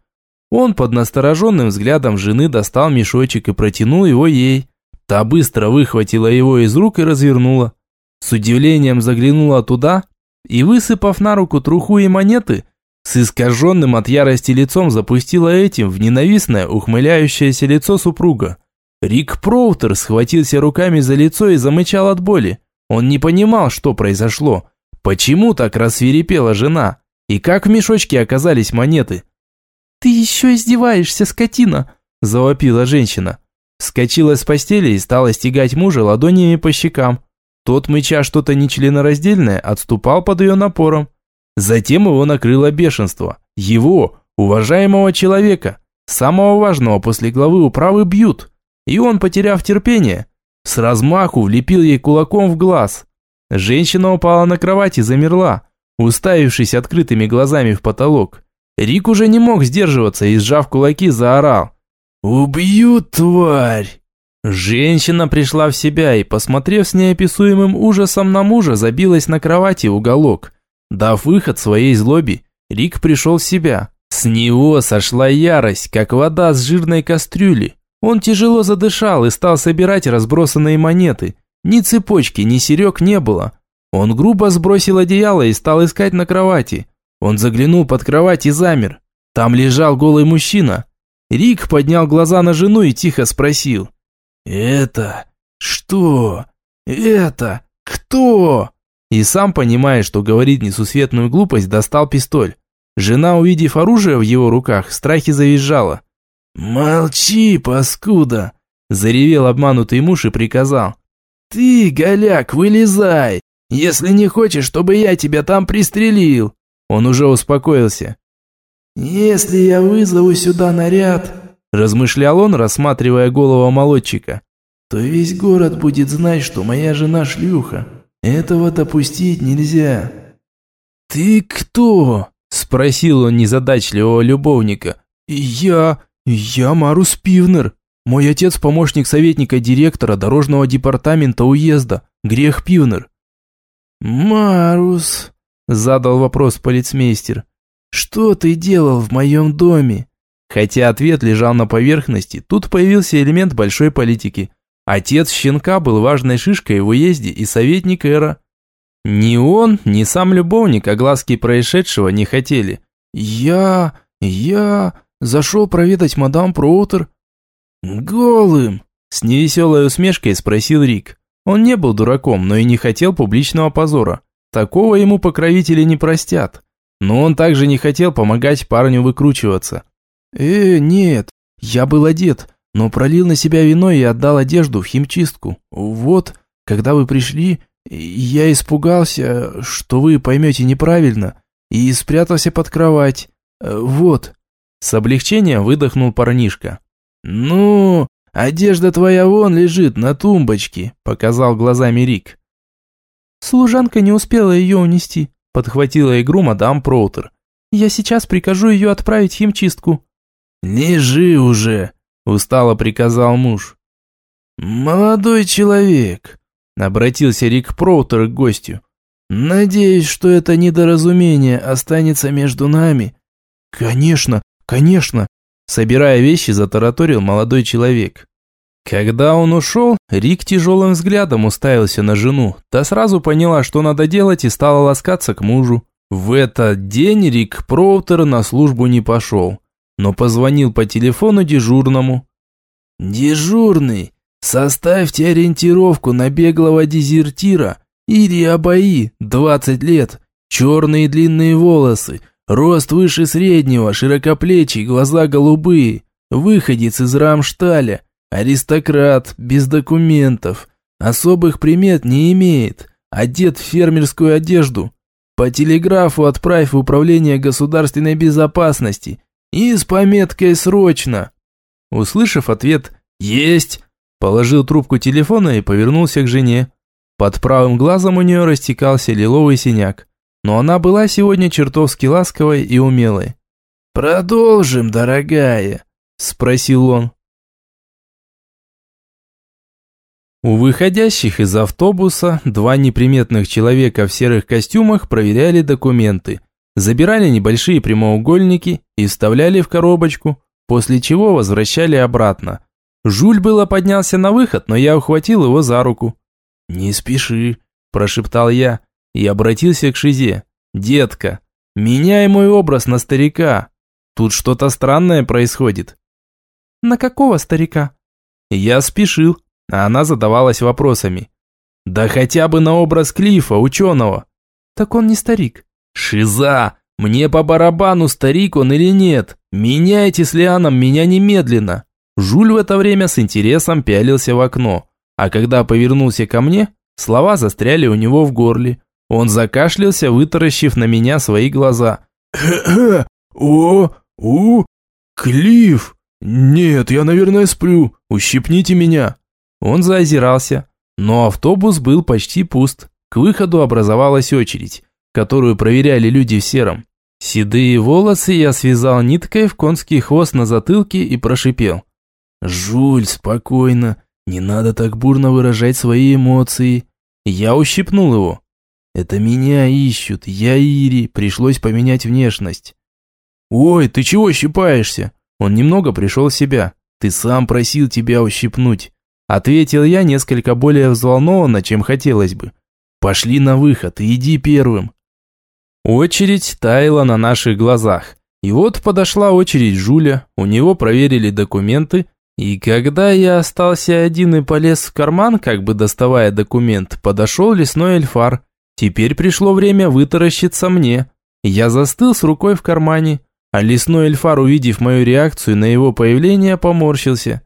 Он под настороженным взглядом жены достал мешочек и протянул его ей. Та быстро выхватила его из рук и развернула. С удивлением заглянула туда и, высыпав на руку труху и монеты, с искаженным от ярости лицом запустила этим в ненавистное ухмыляющееся лицо супруга. Рик Проутер схватился руками за лицо и замычал от боли. Он не понимал, что произошло. Почему так рассверепела жена? И как в мешочке оказались монеты? «Ты еще издеваешься, скотина!» – завопила женщина. Вскочила с постели и стала стегать мужа ладонями по щекам. Тот, мыча что-то нечленораздельное, отступал под ее напором. Затем его накрыло бешенство. Его, уважаемого человека, самого важного после главы управы, бьют. И он, потеряв терпение, с размаху влепил ей кулаком в глаз. Женщина упала на кровать и замерла, уставившись открытыми глазами в потолок. Рик уже не мог сдерживаться и, сжав кулаки, заорал. «Убью, тварь!» Женщина пришла в себя и, посмотрев с неописуемым ужасом на мужа, забилась на кровати уголок. Дав выход своей злобе, Рик пришел в себя. С него сошла ярость, как вода с жирной кастрюли. Он тяжело задышал и стал собирать разбросанные монеты. Ни цепочки, ни серег не было. Он грубо сбросил одеяло и стал искать на кровати. Он заглянул под кровать и замер. Там лежал голый мужчина. Рик поднял глаза на жену и тихо спросил. «Это что? Это кто?» И сам, понимая, что говорит несусветную глупость, достал пистоль. Жена, увидев оружие в его руках, в страхе завизжала. «Молчи, паскуда!» Заревел обманутый муж и приказал. «Ты, голяк, вылезай! Если не хочешь, чтобы я тебя там пристрелил!» Он уже успокоился. «Если я вызову сюда наряд», размышлял он, рассматривая голову молодчика, то весь город будет знать, что моя жена шлюха. Этого допустить нельзя». «Ты кто?» – спросил он незадачливого любовника. «Я... я Марус Пивнер. Мой отец помощник советника директора дорожного департамента уезда, Грех Пивнер». «Марус», Задал вопрос полицмейстер. «Что ты делал в моем доме?» Хотя ответ лежал на поверхности, тут появился элемент большой политики. Отец щенка был важной шишкой в уезде и советник Эра. Ни он, ни сам любовник огласки происшедшего не хотели. «Я... я... зашел проведать мадам Проутер». «Голым?» С невеселой усмешкой спросил Рик. Он не был дураком, но и не хотел публичного позора. Такого ему покровители не простят. Но он также не хотел помогать парню выкручиваться. «Э, нет, я был одет, но пролил на себя вино и отдал одежду в химчистку. Вот, когда вы пришли, я испугался, что вы поймете неправильно, и спрятался под кровать. Вот». С облегчением выдохнул парнишка. «Ну, одежда твоя вон лежит на тумбочке», – показал глазами Рик. «Служанка не успела ее унести», – подхватила игру мадам Проутер. «Я сейчас прикажу ее отправить в химчистку». «Лежи уже», – устало приказал муж. «Молодой человек», – обратился Рик Проутер к гостю. «Надеюсь, что это недоразумение останется между нами». «Конечно, конечно», – собирая вещи, затараторил молодой человек. Когда он ушел, Рик тяжелым взглядом уставился на жену. Та сразу поняла, что надо делать и стала ласкаться к мужу. В этот день Рик Проутер на службу не пошел, но позвонил по телефону дежурному. «Дежурный, составьте ориентировку на беглого дезертира Ири Абаи, 20 лет, черные длинные волосы, Рост выше среднего, широкоплечий, глаза голубые. Выходец из Рамшталя. Аристократ, без документов. Особых примет не имеет. Одет в фермерскую одежду. По телеграфу отправь в управление государственной безопасности. И с пометкой «Срочно». Услышав ответ «Есть!», положил трубку телефона и повернулся к жене. Под правым глазом у нее растекался лиловый синяк, но она была сегодня чертовски ласковой и умелой. «Продолжим, дорогая», – спросил он. У выходящих из автобуса два неприметных человека в серых костюмах проверяли документы, забирали небольшие прямоугольники и вставляли в коробочку, после чего возвращали обратно. Жуль было поднялся на выход, но я ухватил его за руку. «Не спеши», – прошептал я и обратился к Шизе. «Детка, меняй мой образ на старика. Тут что-то странное происходит». «На какого старика?» Я спешил, а она задавалась вопросами. Да хотя бы на образ Клифа, ученого. Так он не старик. Шиза, мне по барабану, старик он или нет. Меняйте с Лианом меня немедленно. Жуль в это время с интересом пялился в окно, а когда повернулся ко мне, слова застряли у него в горле. Он закашлялся, вытаращив на меня свои глаза. «О, у, Клифф! Нет, я, наверное, сплю. Ущипните меня!» Он заозирался, но автобус был почти пуст. К выходу образовалась очередь, которую проверяли люди в сером. Седые волосы я связал ниткой в конский хвост на затылке и прошипел. «Жуль, спокойно, не надо так бурно выражать свои эмоции». Я ущипнул его. «Это меня ищут, я Ири, пришлось поменять внешность». «Ой, ты чего щипаешься?» Он немного пришел в себя. «Ты сам просил тебя ущипнуть. Ответил я несколько более взволнованно, чем хотелось бы. Пошли на выход и иди первым. Очередь таяла на наших глазах. И вот подошла очередь Жуля, у него проверили документы, и когда я остался один и полез в карман, как бы доставая документ, подошел лесной эльфар. Теперь пришло время вытаращиться мне. Я застыл с рукой в кармане, а лесной эльфар, увидев мою реакцию на его появление, поморщился.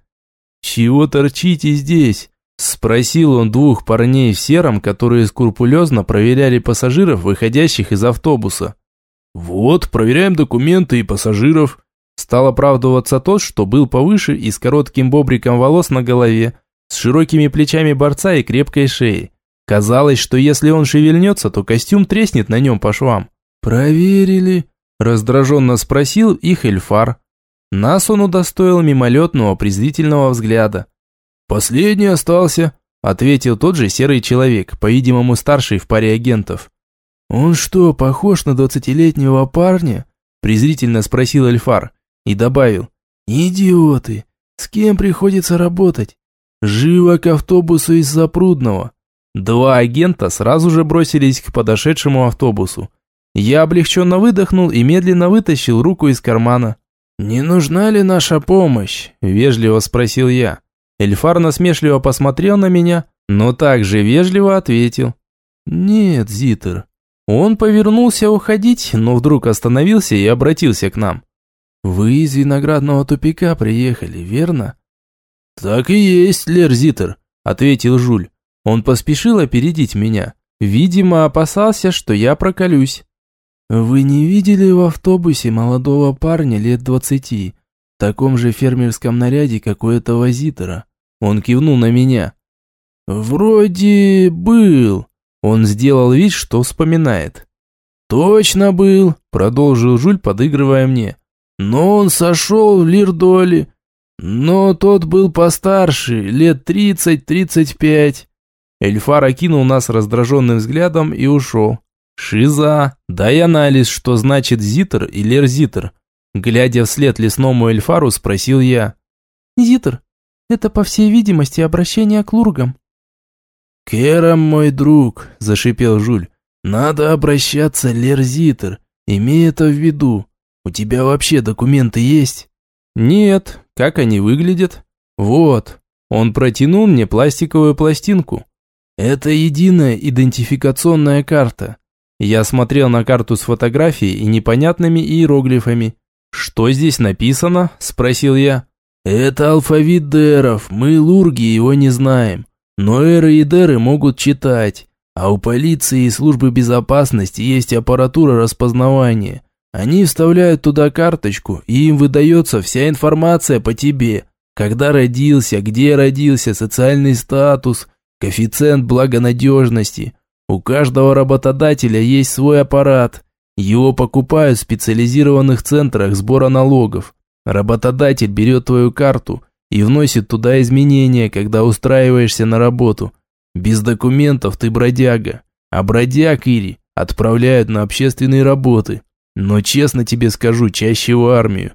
«Чего торчите здесь?» Спросил он двух парней в сером, которые скрупулезно проверяли пассажиров, выходящих из автобуса. «Вот, проверяем документы и пассажиров». Стал оправдываться тот, что был повыше и с коротким бобриком волос на голове, с широкими плечами борца и крепкой шеей. Казалось, что если он шевельнется, то костюм треснет на нем по швам. «Проверили?» – раздраженно спросил их Эльфар. Нас он удостоил мимолетного презрительного взгляда. «Последний остался», – ответил тот же серый человек, по-видимому старший в паре агентов. «Он что, похож на двадцатилетнего парня?» – презрительно спросил Эльфар и добавил. «Идиоты! С кем приходится работать? Живо к автобусу из Запрудного!» Два агента сразу же бросились к подошедшему автобусу. Я облегченно выдохнул и медленно вытащил руку из кармана. «Не нужна ли наша помощь?» – вежливо спросил я. Эльфар насмешливо посмотрел на меня, но также вежливо ответил. «Нет, Зитер». Он повернулся уходить, но вдруг остановился и обратился к нам. «Вы из виноградного тупика приехали, верно?» «Так и есть, Лер Зитер», – ответил Жуль. Он поспешил опередить меня. Видимо, опасался, что я проколюсь. «Вы не видели в автобусе молодого парня лет двадцати, в таком же фермерском наряде, как у этого Зитера?» Он кивнул на меня. «Вроде был». Он сделал вид, что вспоминает. «Точно был», – продолжил Жуль, подыгрывая мне. «Но он сошел в Лирдоле. Но тот был постарше, лет тридцать-тридцать пять». Эльфар окинул нас раздраженным взглядом и ушел. «Шиза, дай анализ, что значит зитер и лерзитер». Глядя вслед лесному эльфару, спросил я. «Зитер, это, по всей видимости, обращение к лургам». «Керам, мой друг», – зашипел Жуль, – «надо обращаться лерзитер, имей это в виду. У тебя вообще документы есть?» «Нет. Как они выглядят?» «Вот». Он протянул мне пластиковую пластинку. «Это единая идентификационная карта. Я смотрел на карту с фотографией и непонятными иероглифами. «Что здесь написано?» – спросил я. «Это алфавит деров, мы, лурги, его не знаем. Но эры и деры могут читать. А у полиции и службы безопасности есть аппаратура распознавания. Они вставляют туда карточку, и им выдается вся информация по тебе. Когда родился, где родился, социальный статус, коэффициент благонадежности. У каждого работодателя есть свой аппарат. Его покупают в специализированных центрах сбора налогов. Работодатель берет твою карту и вносит туда изменения, когда устраиваешься на работу – без документов ты бродяга, а бродяг, Ири, отправляют на общественные работы. Но честно тебе скажу, чаще в армию.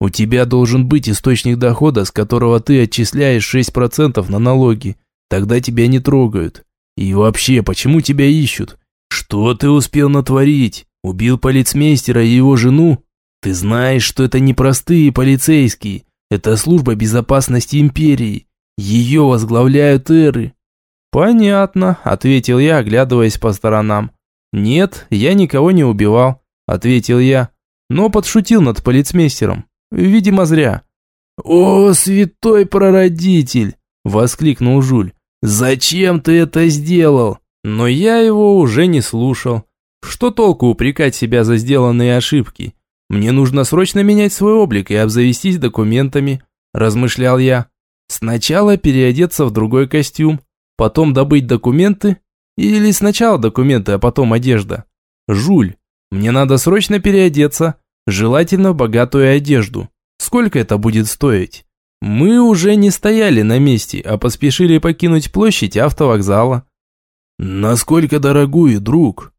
У тебя должен быть источник дохода, с которого ты отчисляешь 6% на налоги. Тогда тебя не трогают. И вообще, почему тебя ищут? Что ты успел натворить? Убил полицмейстера и его жену? Ты знаешь, что это не простые полицейские. Это служба безопасности империи. Ее возглавляют эры. «Понятно», – ответил я, оглядываясь по сторонам. «Нет, я никого не убивал», – ответил я, но подшутил над полицмейстером. Видимо, зря. «О, святой прародитель!» – воскликнул Жуль. «Зачем ты это сделал?» Но я его уже не слушал. Что толку упрекать себя за сделанные ошибки? Мне нужно срочно менять свой облик и обзавестись документами, размышлял я. Сначала переодеться в другой костюм, потом добыть документы? Или сначала документы, а потом одежда? Жуль, мне надо срочно переодеться, желательно в богатую одежду. Сколько это будет стоить? Мы уже не стояли на месте, а поспешили покинуть площадь автовокзала. «Насколько дорогую, друг?»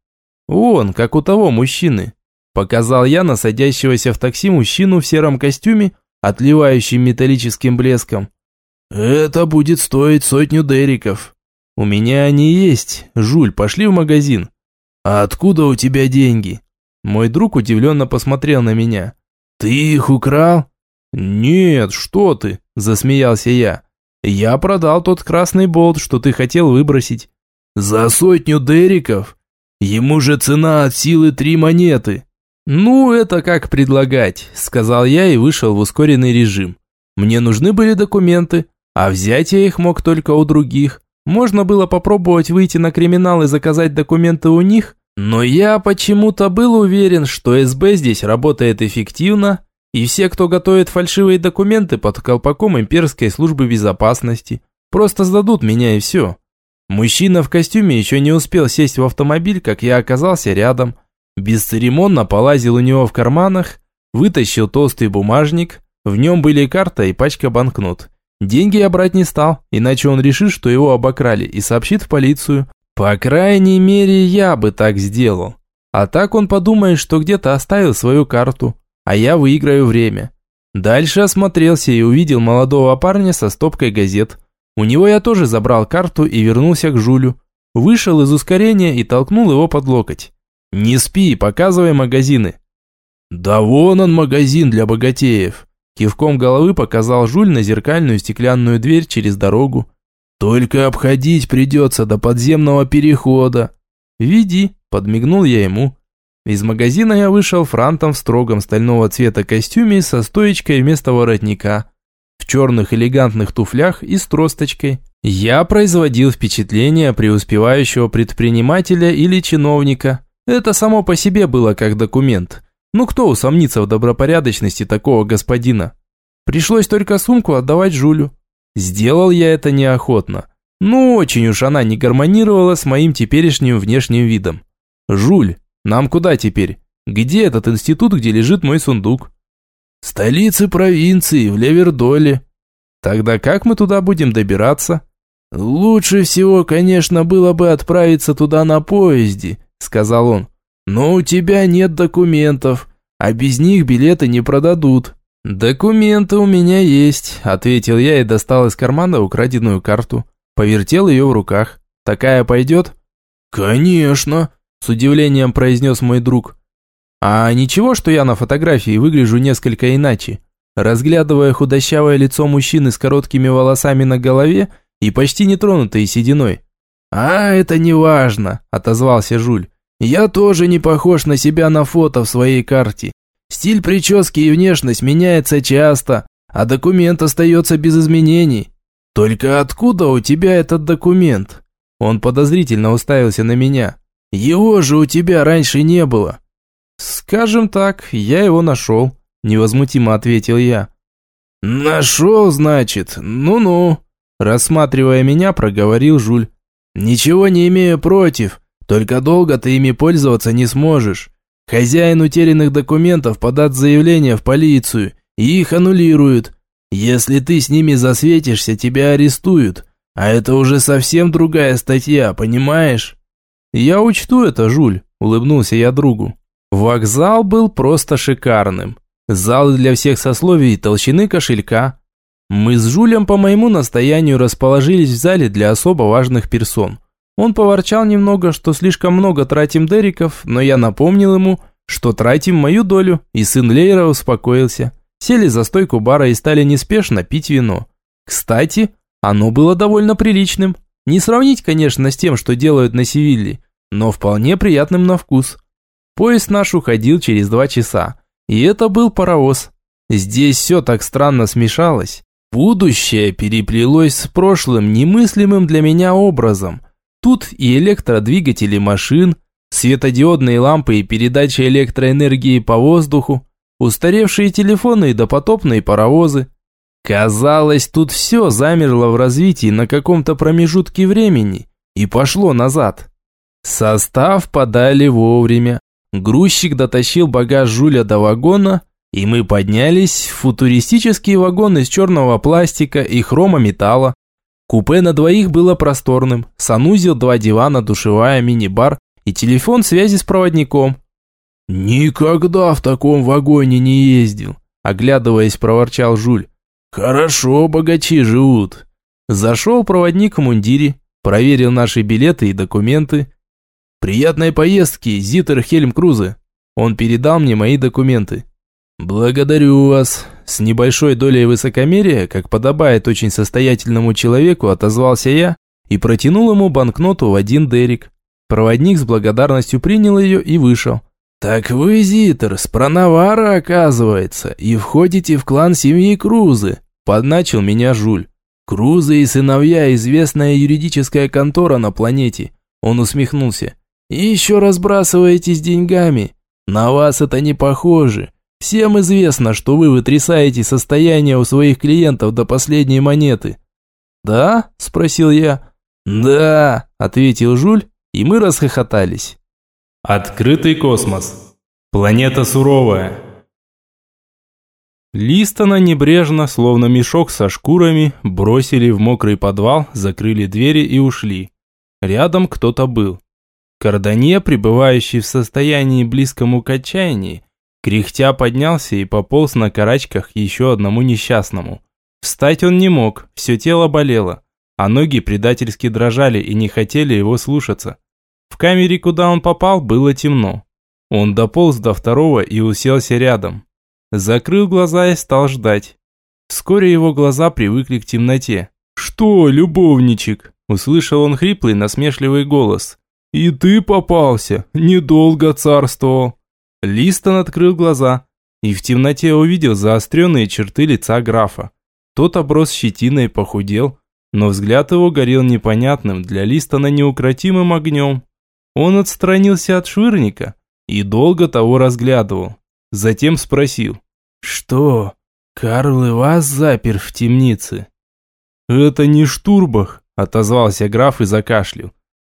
«Вон, как у того мужчины», – показал я на садящегося в такси мужчину в сером костюме, отливающим металлическим блеском. «Это будет стоить сотню дериков». «У меня они есть. Жуль, пошли в магазин». «А откуда у тебя деньги?» Мой друг удивленно посмотрел на меня. «Ты их украл?» «Нет, что ты!» – засмеялся я. «Я продал тот красный болт, что ты хотел выбросить». «За сотню дериков? Ему же цена от силы три монеты». «Ну, это как предлагать», – сказал я и вышел в ускоренный режим. Мне нужны были документы, а взять я их мог только у других. Можно было попробовать выйти на криминал и заказать документы у них, но я почему-то был уверен, что СБ здесь работает эффективно, и все, кто готовит фальшивые документы под колпаком имперской службы безопасности, просто сдадут меня и все. Мужчина в костюме еще не успел сесть в автомобиль, как я оказался рядом. Бесцеремонно полазил у него в карманах, вытащил толстый бумажник, в нем были карта и пачка банкнот. Деньги я брать не стал, иначе он решит, что его обокрали и сообщит в полицию. По крайней мере, я бы так сделал. А так он подумает, что где-то оставил свою карту, а я выиграю время. Дальше осмотрелся и увидел молодого парня со стопкой газет. У него я тоже забрал карту и вернулся к Жулю. Вышел из ускорения и толкнул его под локоть. «Не спи, показывай магазины». «Да вон он магазин для богатеев», Кивком головы показал Жуль на зеркальную стеклянную дверь через дорогу. «Только обходить придется до подземного перехода». «Веди», – подмигнул я ему. Из магазина я вышел франтом в строгом стального цвета костюме со стоечкой вместо воротника, в черных элегантных туфлях и с тросточкой. Я производил впечатление преуспевающего предпринимателя или чиновника. Это само по себе было как документ. Ну кто усомнится в добропорядочности такого господина? Пришлось только сумку отдавать Жулю. Сделал я это неохотно. Ну, очень уж она не гармонировала с моим теперешним внешним видом. «Жуль, нам куда теперь? Где этот институт, где лежит мой сундук?» «Столицы провинции, в Левердоле». «Тогда как мы туда будем добираться?» «Лучше всего, конечно, было бы отправиться туда на поезде», — сказал он. «Но у тебя нет документов, а без них билеты не продадут». «Документы у меня есть», – ответил я и достал из кармана украденную карту. Повертел ее в руках. «Такая пойдет?» «Конечно», – с удивлением произнес мой друг. «А ничего, что я на фотографии выгляжу несколько иначе?» Разглядывая худощавое лицо мужчины с короткими волосами на голове и почти нетронутой сединой. «А, это не важно», – отозвался Жуль. Я тоже не похож на себя на фото в своей карте. Стиль прически и внешность меняется часто, а документ остается без изменений. Только откуда у тебя этот документ? Он подозрительно уставился на меня. Его же у тебя раньше не было. Скажем так, я его нашел, невозмутимо ответил я. Нашел, значит, ну-ну. Рассматривая меня, проговорил Жуль. Ничего не имею против, только долго ты ими пользоваться не сможешь. Хозяин утерянных документов подаст заявление в полицию, и их аннулируют. Если ты с ними засветишься, тебя арестуют. А это уже совсем другая статья, понимаешь? Я учту это, Жуль, улыбнулся я другу. Вокзал был просто шикарным. Залы для всех сословий толщины кошелька. Мы с Жулем по моему настоянию расположились в зале для особо важных персон. Он поворчал немного, что слишком много тратим Дериков, но я напомнил ему, что тратим мою долю, и сын Лейра успокоился. Сели за стойку бара и стали неспешно пить вино. Кстати, оно было довольно приличным. Не сравнить, конечно, с тем, что делают на Севилле, но вполне приятным на вкус. Поезд наш уходил через два часа, и это был паровоз. Здесь все так странно смешалось. Будущее переплелось с прошлым немыслимым для меня образом. Тут и электродвигатели машин, светодиодные лампы и передача электроэнергии по воздуху, устаревшие телефоны и допотопные паровозы. Казалось, тут все замерло в развитии на каком-то промежутке времени и пошло назад. Состав подали вовремя. Грузчик дотащил багаж Жуля до вагона, и мы поднялись в футуристический вагон из черного пластика и хромометалла, Купе на двоих было просторным, санузел, два дивана, душевая, мини-бар и телефон связи с проводником. «Никогда в таком вагоне не ездил», – оглядываясь, проворчал Жуль. «Хорошо, богачи живут». Зашел проводник в мундире, проверил наши билеты и документы. «Приятной поездки, Зитер Хельм Крузе». Он передал мне мои документы. «Благодарю вас», с небольшой долей высокомерия, как подобает очень состоятельному человеку, отозвался я и протянул ему банкноту в один дерик. Проводник с благодарностью принял ее и вышел. «Так вы, Зитер, с Пронавара, оказывается, и входите в клан семьи Крузы», – подначил меня Жуль. «Крузы и сыновья – известная юридическая контора на планете», – он усмехнулся. «И еще разбрасываетесь деньгами. На вас это не похоже. Всем известно, что вы вытрясаете состояние у своих клиентов до последней монеты». «Да?» – спросил я. «Да», – ответил Жуль, и мы расхохотались. Открытый космос. Планета суровая. Листона небрежно, словно мешок со шкурами, бросили в мокрый подвал, закрыли двери и ушли. Рядом кто-то был. Кардане, пребывающий в состоянии близкому к отчаянию, Кряхтя поднялся и пополз на карачках еще одному несчастному. Встать он не мог, все тело болело, а ноги предательски дрожали и не хотели его слушаться. В камере, куда он попал, было темно. Он дополз до второго и уселся рядом. Закрыл глаза и стал ждать. Вскоре его глаза привыкли к темноте. «Что, любовничек?» – услышал он хриплый, насмешливый голос. «И ты попался, недолго царствовал». Листон открыл глаза и в темноте увидел заостренные черты лица графа. Тот оброс щетиной и похудел, но взгляд его горел непонятным, для Листона неукротимым огнем. Он отстранился от швырника и долго того разглядывал. Затем спросил. «Что, Карл и вас запер в темнице?» «Это не Штурбах», – отозвался граф и закашлял.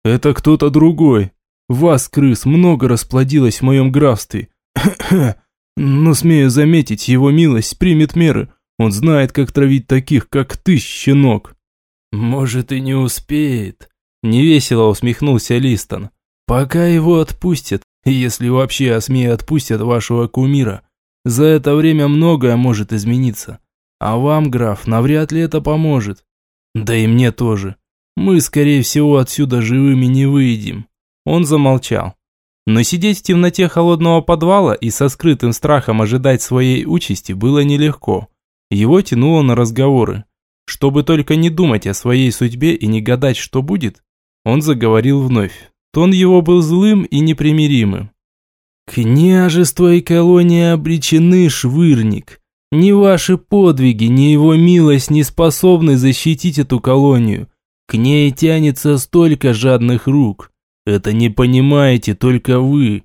«Это кто-то другой. Вас, крыс, много расплодилось в моем графстве. [CLEARS THROAT] Но, смею заметить, его милость примет меры. Он знает, как травить таких, как ты, щенок». «Может, и не успеет», – невесело усмехнулся Листон. «Пока его отпустят, если вообще ОСМИ отпустят вашего кумира. За это время многое может измениться. А вам, граф, навряд ли это поможет. Да и мне тоже. Мы, скорее всего, отсюда живыми не выйдем. Он замолчал. Но сидеть в темноте холодного подвала и со скрытым страхом ожидать своей участи было нелегко. Его тянуло на разговоры. Чтобы только не думать о своей судьбе и не гадать, что будет, он заговорил вновь. Тон его был злым и непримиримым. «Княжество и колония обречены, швырник. Ни ваши подвиги, ни его милость не способны защитить эту колонию. К ней тянется столько жадных рук. Это не понимаете только вы.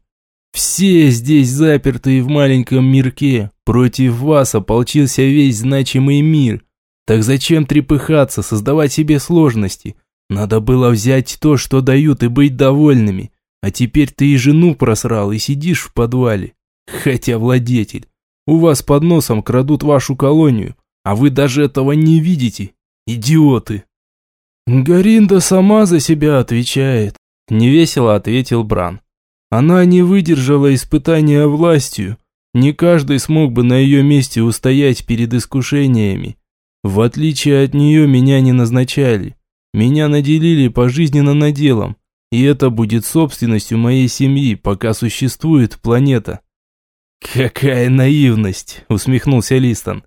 Все здесь запертые в маленьком мирке. Против вас ополчился весь значимый мир. Так зачем трепыхаться, создавать себе сложности? Надо было взять то, что дают, и быть довольными. А теперь ты и жену просрал, и сидишь в подвале. Хотя, владетель, у вас под носом крадут вашу колонию, а вы даже этого не видите. Идиоты. Гаринда сама за себя отвечает. Невесело ответил Бран. Она не выдержала испытания властью. Не каждый смог бы на ее месте устоять перед искушениями. В отличие от нее меня не назначали. Меня наделили пожизненно наделом, и это будет собственностью моей семьи, пока существует планета». «Какая наивность!» – усмехнулся Листон.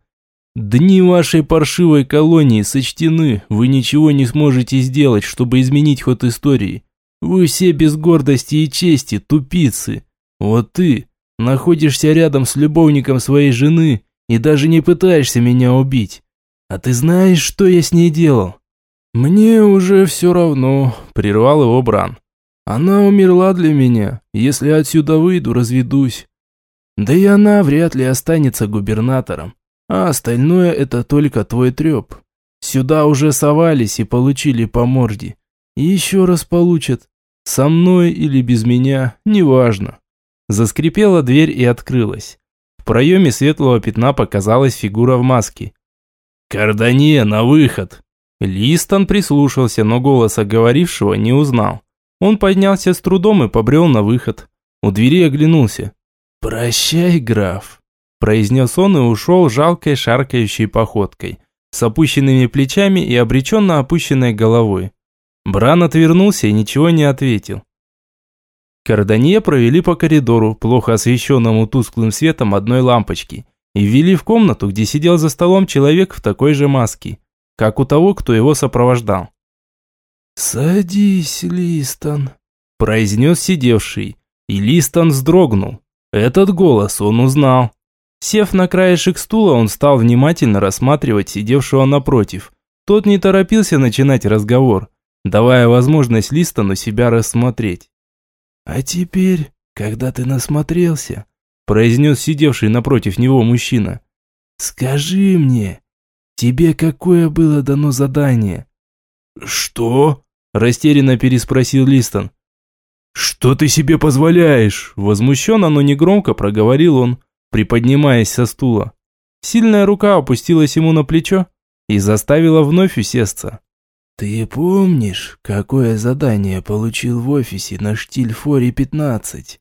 «Дни вашей паршивой колонии сочтены, вы ничего не сможете сделать, чтобы изменить ход истории. Вы все без гордости и чести, тупицы. Вот ты находишься рядом с любовником своей жены и даже не пытаешься меня убить. А ты знаешь, что я с ней делал? «Мне уже все равно», – прервал его Бран. «Она умерла для меня. Если отсюда выйду, разведусь. Да и она вряд ли останется губернатором. А остальное – это только твой треп. Сюда уже совались и получили по морде. И еще раз получат. Со мной или без меня, неважно». Заскрипела дверь и открылась. В проеме светлого пятна показалась фигура в маске. «Кардане, на выход!» Листон прислушался, но голоса говорившего не узнал. Он поднялся с трудом и побрел на выход. У двери оглянулся. «Прощай, граф», – произнес он и ушел жалкой шаркающей походкой, с опущенными плечами и обреченно опущенной головой. Бран отвернулся и ничего не ответил. Карданье провели по коридору, плохо освещенному тусклым светом одной лампочки, и ввели в комнату, где сидел за столом человек в такой же маске как у того, кто его сопровождал. «Садись, Листон», – произнес сидевший, и Листон вздрогнул. Этот голос он узнал. Сев на краешек стула, он стал внимательно рассматривать сидевшего напротив. Тот не торопился начинать разговор, давая возможность Листону себя рассмотреть. «А теперь, когда ты насмотрелся», – произнес сидевший напротив него мужчина, – «скажи мне, Тебе какое было дано задание?» «Что?» – растерянно переспросил Листон. «Что ты себе позволяешь?» Возмущенно, но негромко проговорил он, приподнимаясь со стула. Сильная рука опустилась ему на плечо и заставила вновь усесться. «Ты помнишь, какое задание получил в офисе на Штильфоре-15?»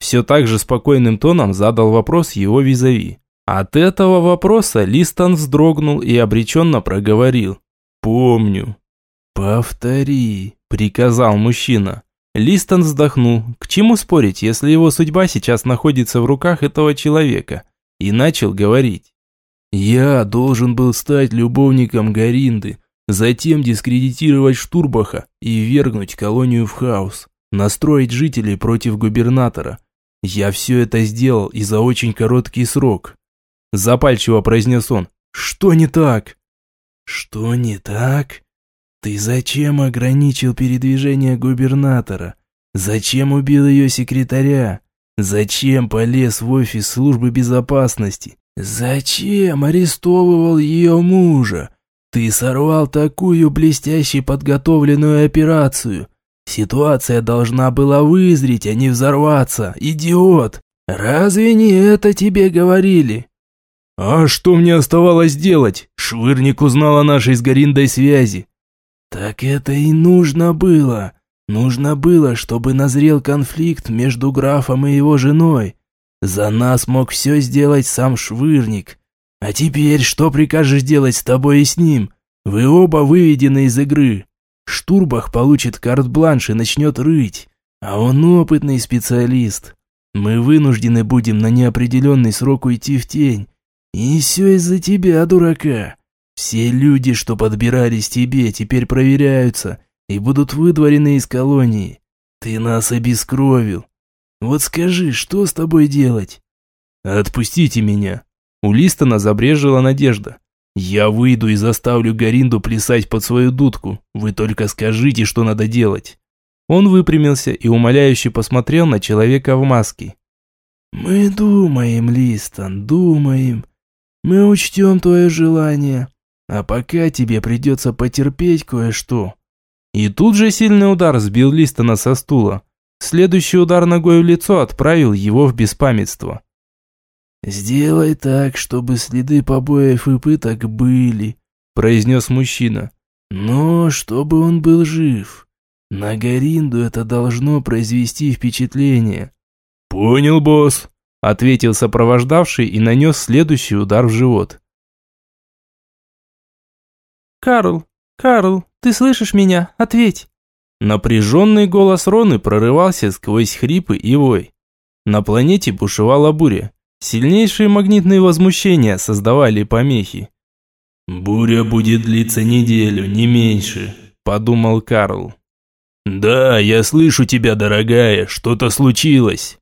Все так же спокойным тоном задал вопрос его визави. От этого вопроса Листон вздрогнул и обреченно проговорил. «Помню». «Повтори», – приказал мужчина. Листон вздохнул. К чему спорить, если его судьба сейчас находится в руках этого человека? И начал говорить. «Я должен был стать любовником Гаринды, затем дискредитировать Штурбаха и вергнуть колонию в хаос, настроить жителей против губернатора. Я все это сделал и за очень короткий срок. Запальчиво произнес он. Что не так? Что не так? Ты зачем ограничил передвижение губернатора? Зачем убил ее секретаря? Зачем полез в офис службы безопасности? Зачем арестовывал ее мужа? Ты сорвал такую блестяще подготовленную операцию. Ситуация должна была вызреть, а не взорваться, идиот. Разве не это тебе говорили? «А что мне оставалось делать? Швырник узнал о нашей с Гориндой связи». «Так это и нужно было. Нужно было, чтобы назрел конфликт между графом и его женой. За нас мог все сделать сам Швырник. А теперь что прикажешь делать с тобой и с ним? Вы оба выведены из игры. Штурбах получит карт-бланш и начнет рыть. А он опытный специалист. Мы вынуждены будем на неопределенный срок уйти в тень» И все из-за тебя, дурака. Все люди, что подбирались тебе, теперь проверяются и будут выдворены из колонии. Ты нас обескровил. Вот скажи, что с тобой делать? Отпустите меня. У Листона забрежила надежда. Я выйду и заставлю Гаринду плясать под свою дудку. Вы только скажите, что надо делать. Он выпрямился и умоляюще посмотрел на человека в маске. «Мы думаем, Листон, думаем. Мы учтем твое желание. А пока тебе придется потерпеть кое-что». И тут же сильный удар сбил Листона со стула. Следующий удар ногой в лицо отправил его в беспамятство. «Сделай так, чтобы следы побоев и пыток были», – произнес мужчина. «Но чтобы он был жив. На Гаринду это должно произвести впечатление». «Понял, босс», – ответил сопровождавший и нанес следующий удар в живот. «Карл, Карл, ты слышишь меня? Ответь!» Напряженный голос Роны прорывался сквозь хрипы и вой. На планете бушевала буря. Сильнейшие магнитные возмущения создавали помехи. «Буря будет длиться неделю, не меньше», – подумал Карл. «Да, я слышу тебя, дорогая, что-то случилось».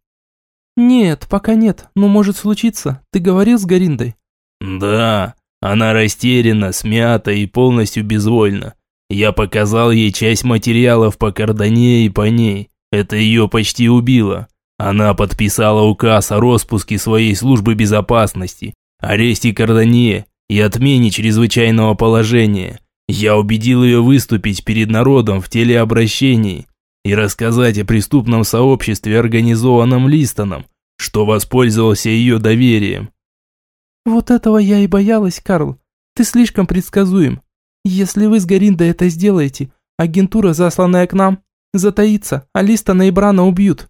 «Нет, пока нет, но может случиться. Ты говорил с Гариндой?» «Да, она растеряна, смята и полностью безвольна. Я показал ей часть материалов по Кардане и по ней. Это ее почти убило. Она подписала указ о распуске своей службы безопасности, аресте Кардане и отмене чрезвычайного положения. Я убедил ее выступить перед народом в телеобращении и рассказать о преступном сообществе, организованном Листоном, что воспользовался ее доверием. «Вот этого я и боялась, Карл. Ты слишком предсказуем. Если вы с Гариндой это сделаете, агентура, засланная к нам, затаится, а Листона и Брана убьют.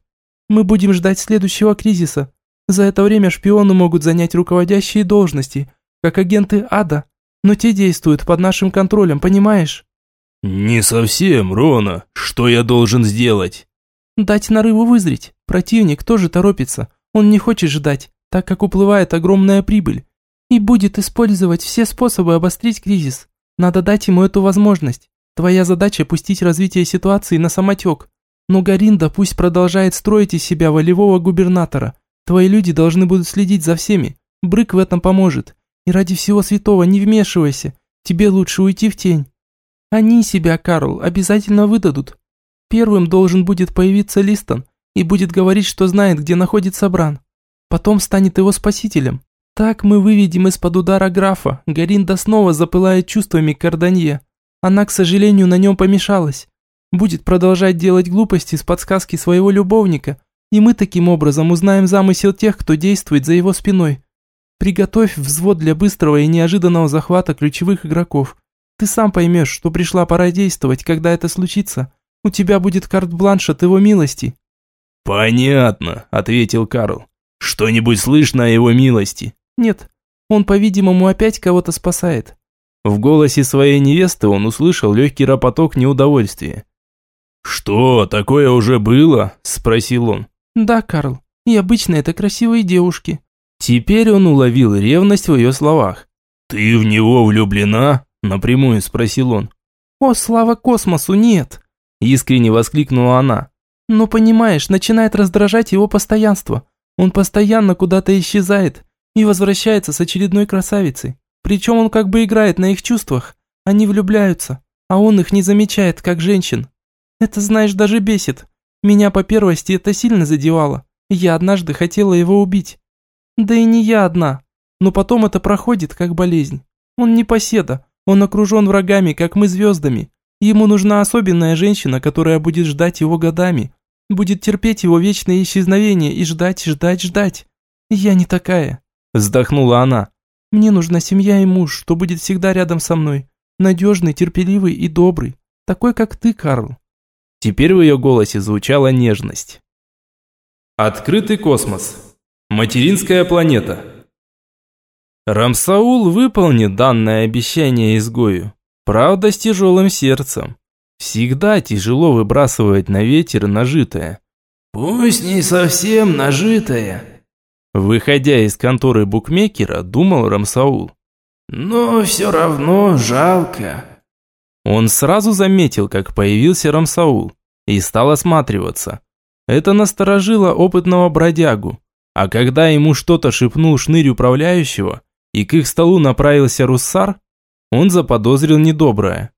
Мы будем ждать следующего кризиса. За это время шпионы могут занять руководящие должности, как агенты ада, но те действуют под нашим контролем, понимаешь?» «Не совсем, Рона. Что я должен сделать?» «Дать нарыву вызреть. Противник тоже торопится. Он не хочет ждать, так как уплывает огромная прибыль. И будет использовать все способы обострить кризис. Надо дать ему эту возможность. Твоя задача пустить развитие ситуации на самотек. Но Гаринда пусть продолжает строить из себя волевого губернатора. Твои люди должны будут следить за всеми. Брык в этом поможет. И ради всего святого не вмешивайся. Тебе лучше уйти в тень. Они себя, Карл, обязательно выдадут. Первым должен будет появиться Листон и будет говорить, что знает, где находится Бран. Потом станет его спасителем. Так мы выведем из-под удара графа. Гаринда снова запылает чувствами Карданье. Она, к сожалению, на нем помешалась будет продолжать делать глупости с подсказки своего любовника, и мы таким образом узнаем замысел тех, кто действует за его спиной. Приготовь взвод для быстрого и неожиданного захвата ключевых игроков. Ты сам поймешь, что пришла пора действовать, когда это случится. У тебя будет карт-бланш от его милости». «Понятно», – ответил Карл. «Что-нибудь слышно о его милости?» «Нет, он, по-видимому, опять кого-то спасает». В голосе своей невесты он услышал легкий ропоток неудовольствия. «Что, такое уже было?» – спросил он. «Да, Карл, и обычно это красивые девушки». Теперь он уловил ревность в ее словах. «Ты в него влюблена?» – напрямую спросил он. «О, слава космосу, нет!» – искренне воскликнула она. «Но понимаешь, начинает раздражать его постоянство. Он постоянно куда-то исчезает и возвращается с очередной красавицей. Причем он как бы играет на их чувствах. Они влюбляются, а он их не замечает, как женщин. Это, знаешь, даже бесит. Меня по первости это сильно задевало. Я однажды хотела его убить. Да и не я одна. Но потом это проходит, как болезнь. Он не поседа. Он окружен врагами, как мы звездами. Ему нужна особенная женщина, которая будет ждать его годами. Будет терпеть его вечное исчезновение и ждать, ждать, ждать. Я не такая. Вздохнула она. Мне нужна семья и муж, что будет всегда рядом со мной. Надежный, терпеливый и добрый. Такой, как ты, Карл. Теперь в ее голосе звучала нежность. Открытый космос. Материнская планета. Рамсаул выполнит данное обещание изгою. Правда, с тяжелым сердцем. Всегда тяжело выбрасывать на ветер нажитое. «Пусть не совсем нажитое», Выходя из конторы букмекера, думал Рамсаул. «Но все равно жалко». Он сразу заметил, как появился Рамсаул. и стал осматриваться. Это насторожило опытного бродягу. А когда ему что-то шепнул шнырь управляющего, и к их столу направился Руссар, он заподозрил недоброе.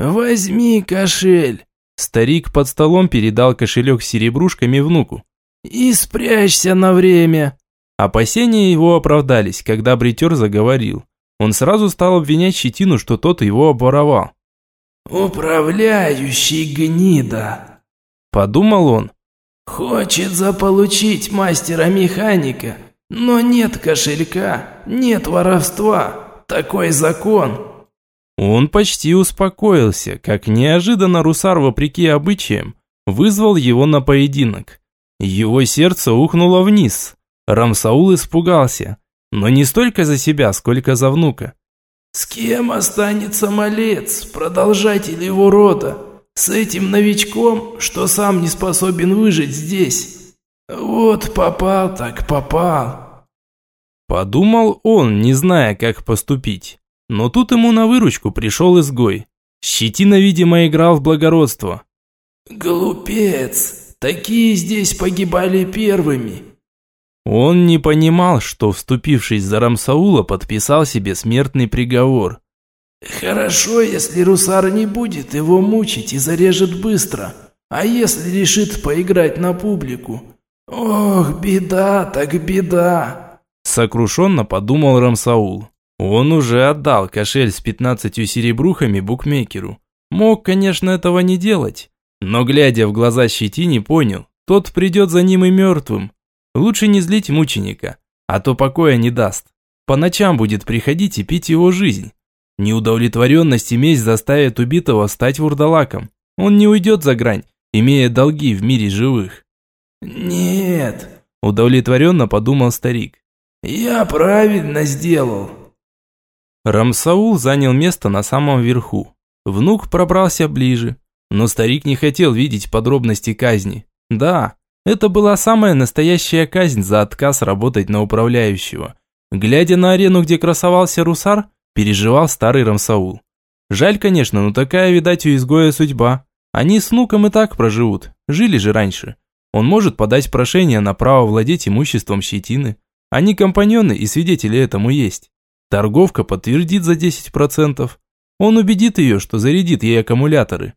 «Возьми кошель!» Старик под столом передал кошелек с серебрушками внуку. «И спрячься на время!» Опасения его оправдались, когда бритер заговорил. Он сразу стал обвинять Щетину, что тот его обворовал. «Управляющий гнида!» Подумал он. «Хочет заполучить мастера-механика, но нет кошелька, нет воровства. Такой закон!» Он почти успокоился, как неожиданно Русар, вопреки обычаям, вызвал его на поединок. Его сердце ухнуло вниз. Рамсаул испугался, но не столько за себя, сколько за внука. «С кем останется малец, продолжатель его рода? С этим новичком, что сам не способен выжить здесь? Вот попал так попал». Подумал он, не зная, как поступить. Но тут ему на выручку пришел изгой. Щетина, видимо, играл в благородство. «Глупец! Такие здесь погибали первыми!» Он не понимал, что, вступившись за Рамсаула, подписал себе смертный приговор. «Хорошо, если Русар не будет его мучить и зарежет быстро. А если решит поиграть на публику? Ох, беда, так беда!» Сокрушенно подумал Рамсаул. Он уже отдал кошель с пятнадцатью серебрухами букмекеру. Мог, конечно, этого не делать, но, глядя в глаза щетине, понял, тот придет за ним и мертвым. Лучше не злить мученика, а то покоя не даст. По ночам будет приходить и пить его жизнь. Неудовлетворенность и месть заставят убитого стать вурдалаком. Он не уйдет за грань, имея долги в мире живых. «Нет», – удовлетворенно подумал старик. «Я правильно сделал. Рамсаул занял место на самом верху. Внук пробрался ближе, но старик не хотел видеть подробности казни. Да, это была самая настоящая казнь за отказ работать на управляющего. Глядя на арену, где красовался Русар, переживал старый Рамсаул. Жаль, конечно, но такая, видать, у изгоя судьба. Они с внуком и так проживут, жили же раньше. Он может подать прошение на право владеть имуществом щетины. Они компаньоны и свидетели этому есть. Торговка подтвердит за 10%. Он убедит ее, что зарядит ей аккумуляторы.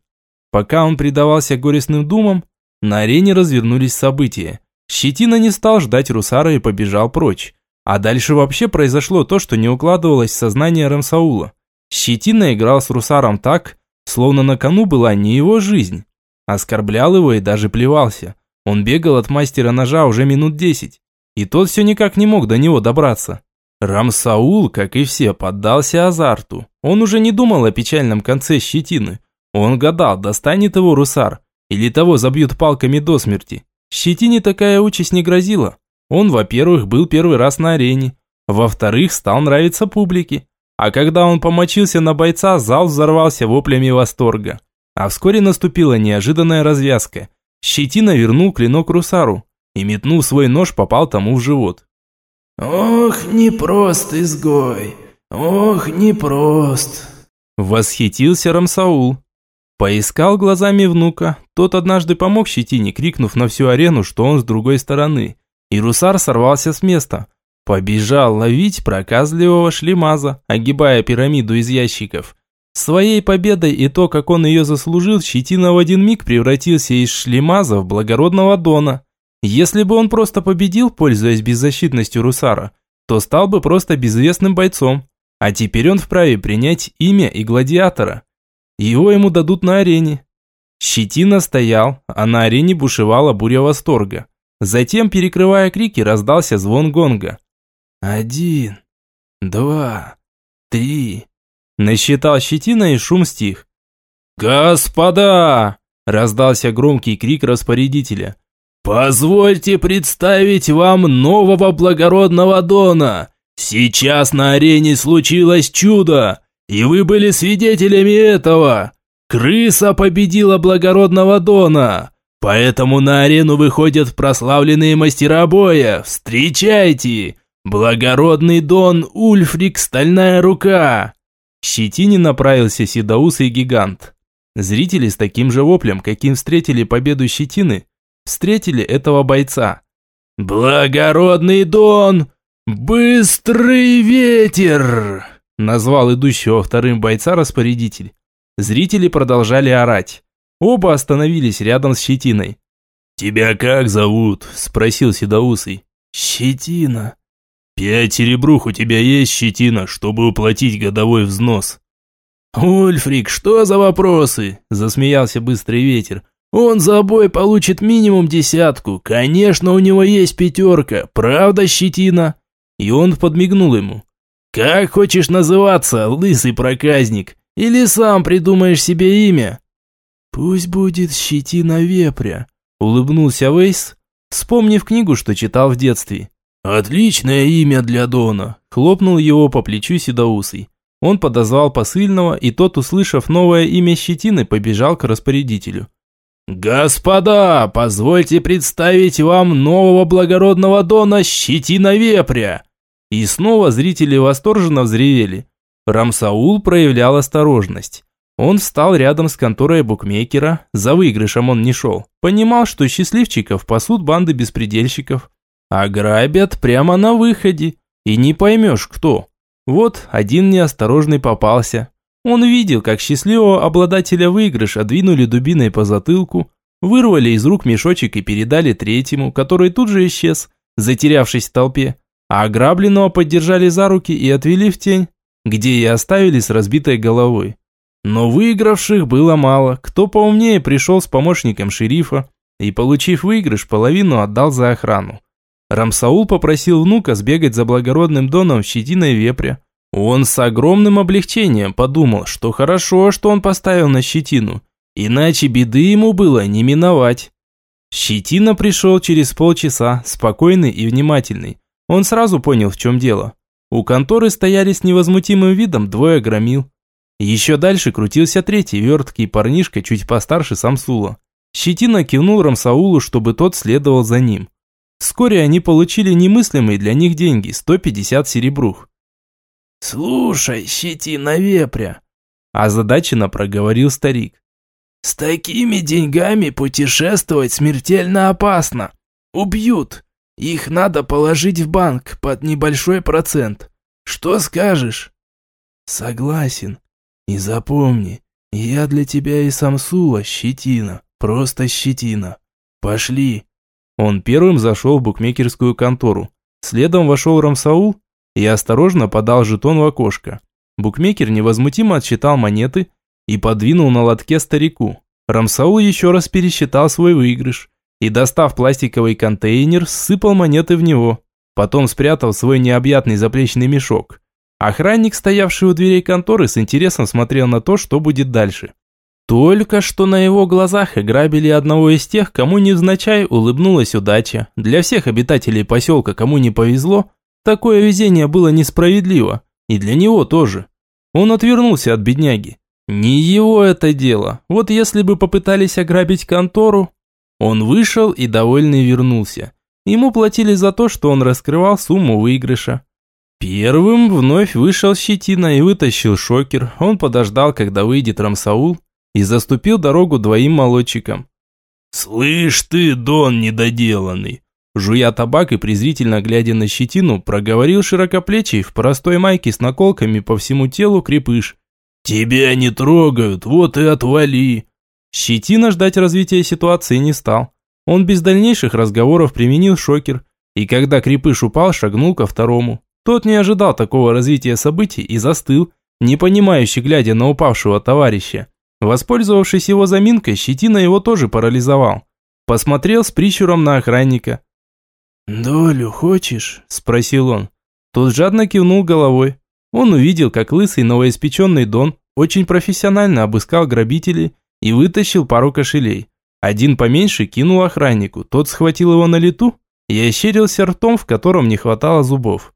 Пока он предавался горестным думам, на арене развернулись события. Щетина не стал ждать Русара и побежал прочь. А дальше вообще произошло то, что не укладывалось в сознание Рамсаула. Щетина играл с Русаром так, словно на кону была не его жизнь. Оскорблял его и даже плевался. Он бегал от мастера ножа уже минут десять. И тот все никак не мог до него добраться. Рамсаул, как и все, поддался азарту. Он уже не думал о печальном конце щетины. Он гадал, достанет его русар, или того забьют палками до смерти. Щетине такая участь не грозила. Он, во-первых, был первый раз на арене. Во-вторых, стал нравиться публике. А когда он помочился на бойца, зал взорвался воплями восторга. А вскоре наступила неожиданная развязка. Щетина вернул клинок Русару и, метнув свой нож, попал тому в живот. «Ох, непрост изгой! Ох, непрост!» Восхитился Рамсаул. Поискал глазами внука. Тот однажды помог щетине, крикнув на всю арену, что он с другой стороны. И русар сорвался с места. Побежал ловить проказливого шлемаза, огибая пирамиду из ящиков. Своей победой и то, как он ее заслужил, щетина в один миг превратился из шлемаза в благородного дона. Если бы он просто победил, пользуясь беззащитностью Русара, то стал бы просто безвестным бойцом. А теперь он вправе принять имя и гладиатора. Его ему дадут на арене. Щетина стоял, а на арене бушевала буря восторга. Затем, перекрывая крики, раздался звон гонга. «Один, два, три...» Насчитал щетина и шум стих. «Господа!» – раздался громкий крик распорядителя. «Позвольте представить вам нового благородного Дона. Сейчас на арене случилось чудо, и вы были свидетелями этого. Крыса победила благородного Дона, поэтому на арену выходят прославленные мастера боя. Встречайте! Благородный Дон Ульфрик Стальная Рука!» К щетине направился седоусый гигант. Зрители с таким же воплем, каким встретили победу Щетины, встретили этого бойца. «Благородный Дон! Быстрый ветер!» Назвал идущего вторым бойца распорядитель. Зрители продолжали орать. Оба остановились рядом с Щетиной. «Тебя как зовут?» – спросил Седоусый. «Щетина». «Пять серебрух у тебя есть, Щетина, чтобы уплатить годовой взнос?» «Ульфрик, что за вопросы?» – засмеялся быстрый ветер. «Он за бой получит минимум десятку. Конечно, у него есть пятерка. Правда, Щетина?» И он подмигнул ему. «Как хочешь называться, лысый проказник? Или сам придумаешь себе имя?» «Пусть будет Щетина Вепря», – улыбнулся Вейс, вспомнив книгу, что читал в детстве. «Отличное имя для Дона», – хлопнул его по плечу Седоусый. Он подозвал посыльного, и тот, услышав новое имя Щетины, побежал к распорядителю. «Господа, позвольте представить вам нового благородного Дона Щетина Вепря!» И снова зрители восторженно взревели. Рамсаул проявлял осторожность. Он встал рядом с конторой букмекера, за выигрышем он не шел. Понимал, что счастливчиков пасут банды беспредельщиков. А грабят прямо на выходе, и не поймешь кто. Вот один неосторожный попался. Он видел, как счастливого обладателя выигрыша двинули дубиной по затылку, вырвали из рук мешочек и передали третьему, который тут же исчез, затерявшись в толпе, а ограбленного поддержали за руки и отвели в тень, где и оставили с разбитой головой. Но выигравших было мало, кто поумнее пришел с помощником шерифа и, получив выигрыш, половину отдал за охрану. Рамсаул попросил внука сбегать за благородным доном в щетиной вепря. Он с огромным облегчением подумал, что хорошо, что он поставил на щетину, иначе беды ему было не миновать. Щетина пришел через полчаса, спокойный и внимательный. Он сразу понял, в чем дело. У конторы стояли с невозмутимым видом двое громил. Еще дальше крутился третий верткий парнишка, чуть постарше Самсула. Щетина кивнул Рамсаулу, чтобы тот следовал за ним. Вскоре они получили немыслимые для них деньги – 150 серебрух. «Слушай, щетина вепря», – озадаченно проговорил старик. «С такими деньгами путешествовать смертельно опасно. Убьют. Их надо положить в банк под небольшой процент. Что скажешь?» «Согласен. И запомни, я для тебя и Самсула щетина, просто щетина. Пошли». Он первым зашел в букмекерскую контору. Следом вошел Рамсаул и осторожно подал жетон в окошко. Букмекер невозмутимо отсчитал монеты и подвинул на лотке старику. Рамсаул еще раз пересчитал свой выигрыш и, достав пластиковый контейнер, сыпал монеты в него. Потом спрятал свой необъятный заплечный мешок. Охранник, стоявший у дверей конторы, с интересом смотрел на то, что будет дальше. Только что на его глазах ограбили одного из тех, кому невзначай улыбнулась удача. Для всех обитателей поселка, кому не повезло, такое везение было несправедливо. И для него тоже. Он отвернулся от бедняги. Не его это дело. Вот если бы попытались ограбить контору... Он вышел и довольный вернулся. Ему платили за то, что он раскрывал сумму выигрыша. Первым вновь вышел Щетина и вытащил шокер. Он подождал, когда выйдет Рамсаул, и заступил дорогу двоим молодчикам. «Слышь ты, Дон недоделанный!» Жуя табак и презрительно глядя на щетину, проговорил широкоплечий в простой майке с наколками по всему телу крепыш. «Тебя не трогают, вот и отвали!» Щетина ждать развития ситуации не стал. Он без дальнейших разговоров применил шокер, и когда крепыш упал, шагнул ко второму. Тот не ожидал такого развития событий и застыл, не понимающий, глядя на упавшего товарища. Воспользовавшись его заминкой, щетина его тоже парализовал. Посмотрел с прищуром на охранника. «Долю хочешь?» – спросил он. Тот жадно кивнул головой. Он увидел, как лысый новоиспеченный Дон очень профессионально обыскал грабителей и вытащил пару кошелей. Один поменьше кинул охраннику, тот схватил его на лету и ощерился ртом, в котором не хватало зубов.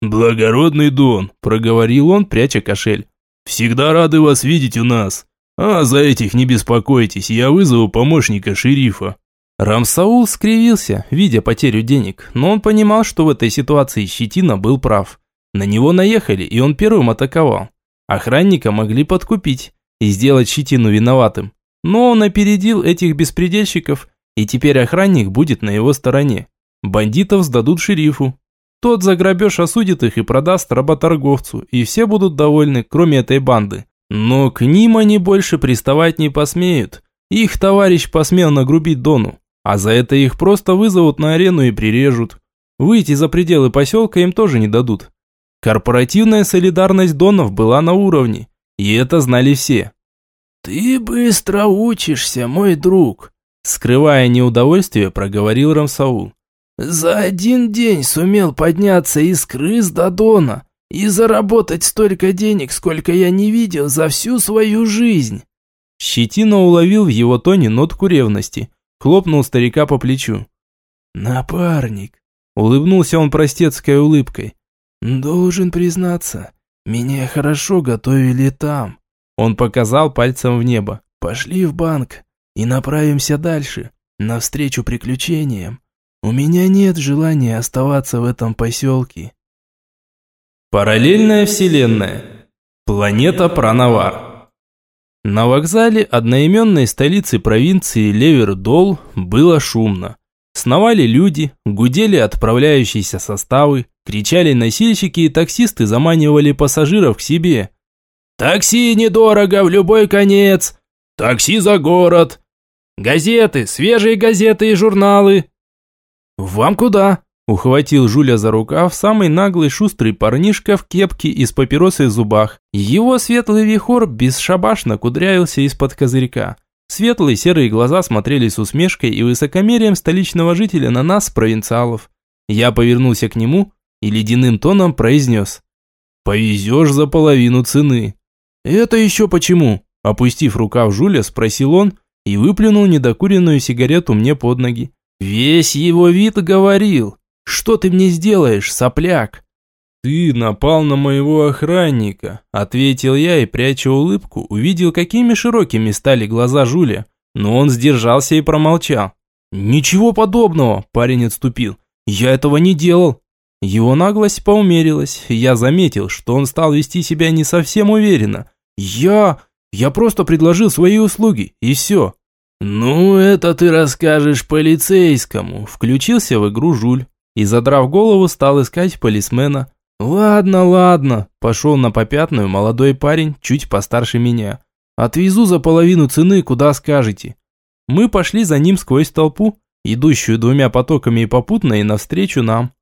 «Благородный Дон», – проговорил он, пряча кошель. «Всегда рады вас видеть у нас. А за этих не беспокойтесь, я вызову помощника шерифа». Рамсаул скривился, видя потерю денег, но он понимал, что в этой ситуации Щетина был прав. На него наехали, и он первым атаковал. Охранника могли подкупить, и сделать щетину виноватым. Но он опередил этих беспредельщиков, и теперь охранник будет на его стороне. Бандитов сдадут шерифу. Тот за грабеж осудит их и продаст работорговцу, и все будут довольны, кроме этой банды. Но к ним они больше приставать не посмеют. Их товарищ посмел нагрубить Дону, а за это их просто вызовут на арену и прирежут. Выйти за пределы поселка им тоже не дадут. Корпоративная солидарность Донов была на уровне, и это знали все. «Ты быстро учишься, мой друг», – скрывая неудовольствие, проговорил Рамсаул. «За один день сумел подняться из крыс до Дона и заработать столько денег, сколько я не видел за всю свою жизнь». Щетина уловил в его тоне нотку ревности, хлопнул старика по плечу. «Напарник», – улыбнулся он простецкой улыбкой. «Должен признаться, меня хорошо готовили там. Он показал пальцем в небо. «Пошли в банк и направимся дальше, навстречу приключениям. У меня нет желания оставаться в этом поселке». Параллельная вселенная. Планета Пранавар. На вокзале одноименной столицы провинции Левердол было шумно. Сновали люди, гудели отправляющиеся составы, кричали носильщики и таксисты заманивали пассажиров к себе – Такси недорого, в любой конец. Такси за город. Газеты, свежие газеты и журналы. Вам куда? Ухватил Жуля за рукав самый наглый шустрый парнишка в кепке и с папиросой в зубах. Его светлый вихор бесшабашно кудрявился из-под козырька. Светлые серые глаза смотрели с усмешкой и высокомерием столичного жителя на нас, провинциалов. Я повернулся к нему и ледяным тоном произнес. «Повезешь за половину цены». «Это еще почему?» Опустив рукав Жуля, спросил он и выплюнул недокуренную сигарету мне под ноги. Весь его вид говорил. «Что ты мне сделаешь, сопляк?» «Ты напал на моего охранника», – ответил я и, пряча улыбку, увидел, какими широкими стали глаза Жуля. Но он сдержался и промолчал. «Ничего подобного», – парень отступил. «Я этого не делал». Его наглость поумерилась. Я заметил, что он стал вести себя не совсем уверенно. «Я... я просто предложил свои услуги, и все». «Ну, это ты расскажешь полицейскому», – включился в игру Жуль и, задрав голову, стал искать полисмена. «Ладно, ладно», – пошел на попятную молодой парень, чуть постарше меня. «Отвезу за половину цены, куда скажете». Мы пошли за ним сквозь толпу, идущую двумя потоками и попутно, и навстречу нам.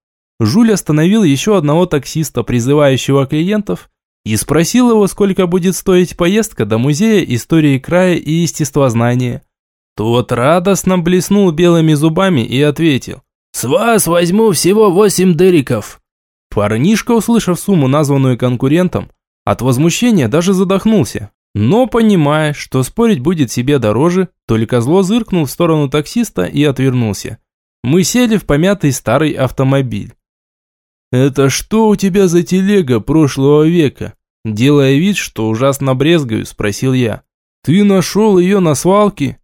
Жуль остановил еще одного таксиста, призывающего клиентов, и спросил его, сколько будет стоить поездка до музея истории края и естествознания. Тот радостно блеснул белыми зубами и ответил. «С вас возьму всего восемь дыриков». Парнишка, услышав сумму, названную конкурентом, от возмущения даже задохнулся. Но, понимая, что спорить будет себе дороже, только зло зыркнул в сторону таксиста и отвернулся. Мы сели в помятый старый автомобиль. «Это что у тебя за телега прошлого века?» Делая вид, что ужасно брезгаю, спросил я. «Ты нашел ее на свалке?»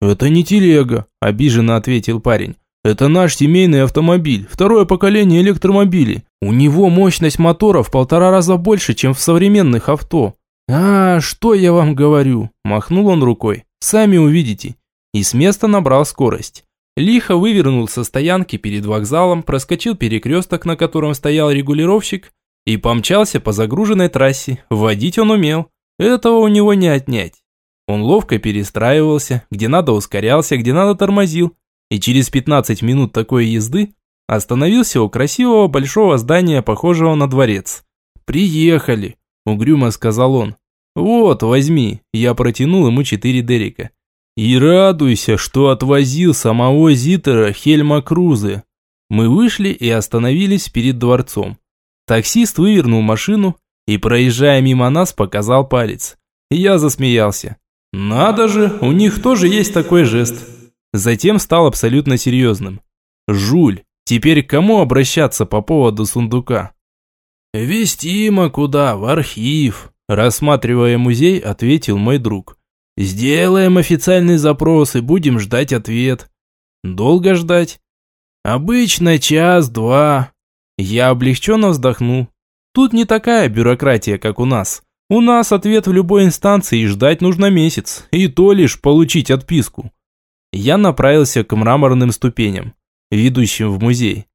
«Это не телега», – обиженно ответил парень. «Это наш семейный автомобиль, второе поколение электромобилей. У него мощность мотора в полтора раза больше, чем в современных авто». «А, что я вам говорю?» – махнул он рукой. «Сами увидите». И с места набрал скорость. Лихо вывернул со стоянки перед вокзалом, проскочил перекресток, на котором стоял регулировщик, и помчался по загруженной трассе. Водить он умел. Этого у него не отнять. Он ловко перестраивался, где надо ускорялся, где надо тормозил. И через 15 минут такой езды остановился у красивого большого здания, похожего на дворец. «Приехали», – угрюмо сказал он. «Вот, возьми». Я протянул ему четыре дерека. И радуйся, что отвозил самого Зитера Хельма Крузе. Мы вышли и остановились перед дворцом. Таксист вывернул машину и, проезжая мимо нас, показал палец. Я засмеялся. Надо же, у них тоже есть такой жест. Затем стал абсолютно серьезным. Жуль, теперь к кому обращаться по поводу сундука? Вестимо куда, в архив. Рассматривая музей, ответил мой друг. Сделаем официальный запрос и будем ждать ответ. Долго ждать? Обычно час-два. Я облегченно вздохнул. Тут не такая бюрократия, как у нас. У нас ответ в любой инстанции и ждать нужно месяц, и то лишь получить отписку. Я направился к мраморным ступеням, ведущим в музей.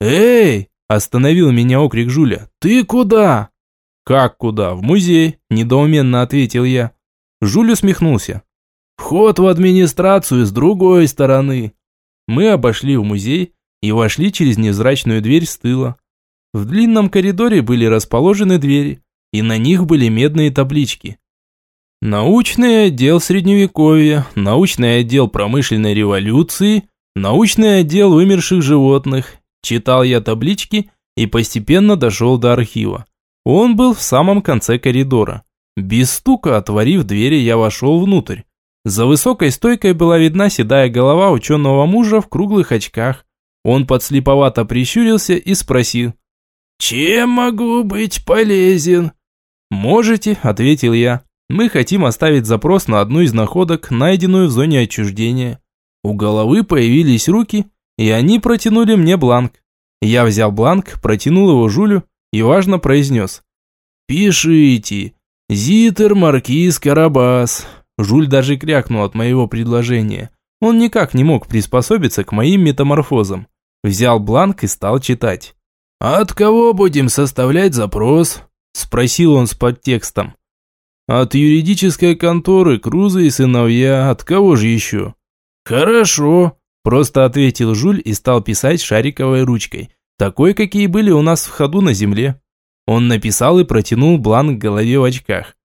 «Эй!» – остановил меня окрик Жуля. «Ты куда?» «Как куда? В музей?» – недоуменно ответил я. Жуль усмехнулся. «Вход в администрацию с другой стороны». Мы обошли в музей и вошли через невзрачную дверь с тыла. В длинном коридоре были расположены двери, и на них были медные таблички. Научный отдел Средневековья, научный отдел промышленной революции, научный отдел вымерших животных. Читал я таблички и постепенно дошел до архива. Он был в самом конце коридора. Без стука отворив двери, я вошел внутрь. За высокой стойкой была видна седая голова ученого мужа в круглых очках. Он подслеповато прищурился и спросил. «Чем могу быть полезен?» «Можете», – ответил я. «Мы хотим оставить запрос на одну из находок, найденную в зоне отчуждения». У головы появились руки, и они протянули мне бланк. Я взял бланк, протянул его Жулю и важно произнес. «Пишите. Зитер Маркиз Карабас». Жуль даже крякнул от моего предложения. Он никак не мог приспособиться к моим метаморфозам. Взял бланк и стал читать. «От кого будем составлять запрос?» Спросил он с подтекстом. От юридической конторы Круза и сыновья, от кого же еще? Хорошо, просто ответил Жуль и стал писать шариковой ручкой, такой, какие были у нас в ходу на земле. Он написал и протянул бланк голове в очках.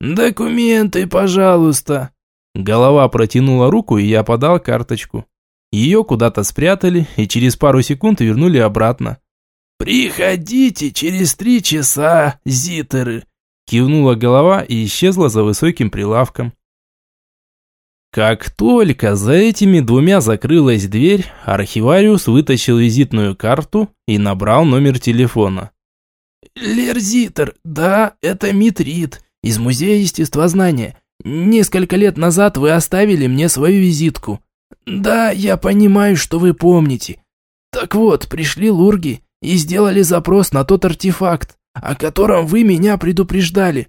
«Документы, пожалуйста». Голова протянула руку, и я подал карточку. Ее куда-то спрятали и через пару секунд вернули обратно. «Приходите через три часа, зитеры!» Кивнула голова и исчезла за высоким прилавком. Как только за этими двумя закрылась дверь, архивариус вытащил визитную карту и набрал номер телефона. «Лерзитер, да, это Митрит, из Музея естествознания. Несколько лет назад вы оставили мне свою визитку. Да, я понимаю, что вы помните. Так вот, пришли лурги и сделали запрос на тот артефакт, о котором вы меня предупреждали.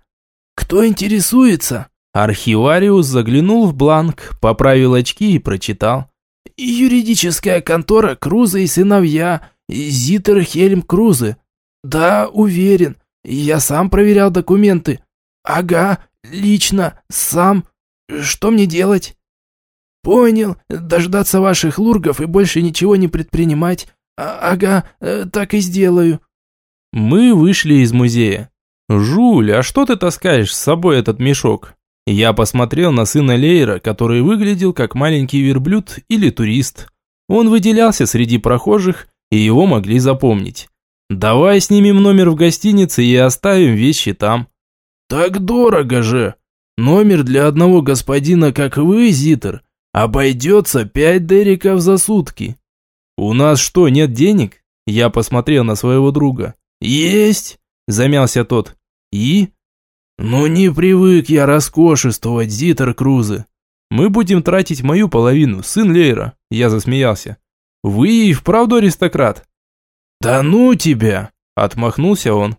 Кто интересуется?» Архивариус заглянул в бланк, поправил очки и прочитал. «Юридическая контора Круза и сыновья, Зитер Хельм Крузе. Да, уверен, я сам проверял документы. Ага, лично, сам. Что мне делать?» «Понял, дождаться ваших лургов и больше ничего не предпринимать. А, ага, э, так и сделаю. Мы вышли из музея. Жуль, а что ты таскаешь с собой этот мешок? Я посмотрел на сына Лейра, который выглядел как маленький верблюд или турист. Он выделялся среди прохожих, и его могли запомнить. Давай снимем номер в гостинице и оставим вещи там. Так дорого же. Номер для одного господина, как вы, Зитер, обойдется пять дериков за сутки. «У нас что, нет денег?» Я посмотрел на своего друга. «Есть!» – замялся тот. «И?» «Ну не привык я роскошествовать, Зитер Крузы. Мы будем тратить мою половину, сын Лейра», – я засмеялся. «Вы и вправду аристократ?» «Да ну тебя!» – отмахнулся он.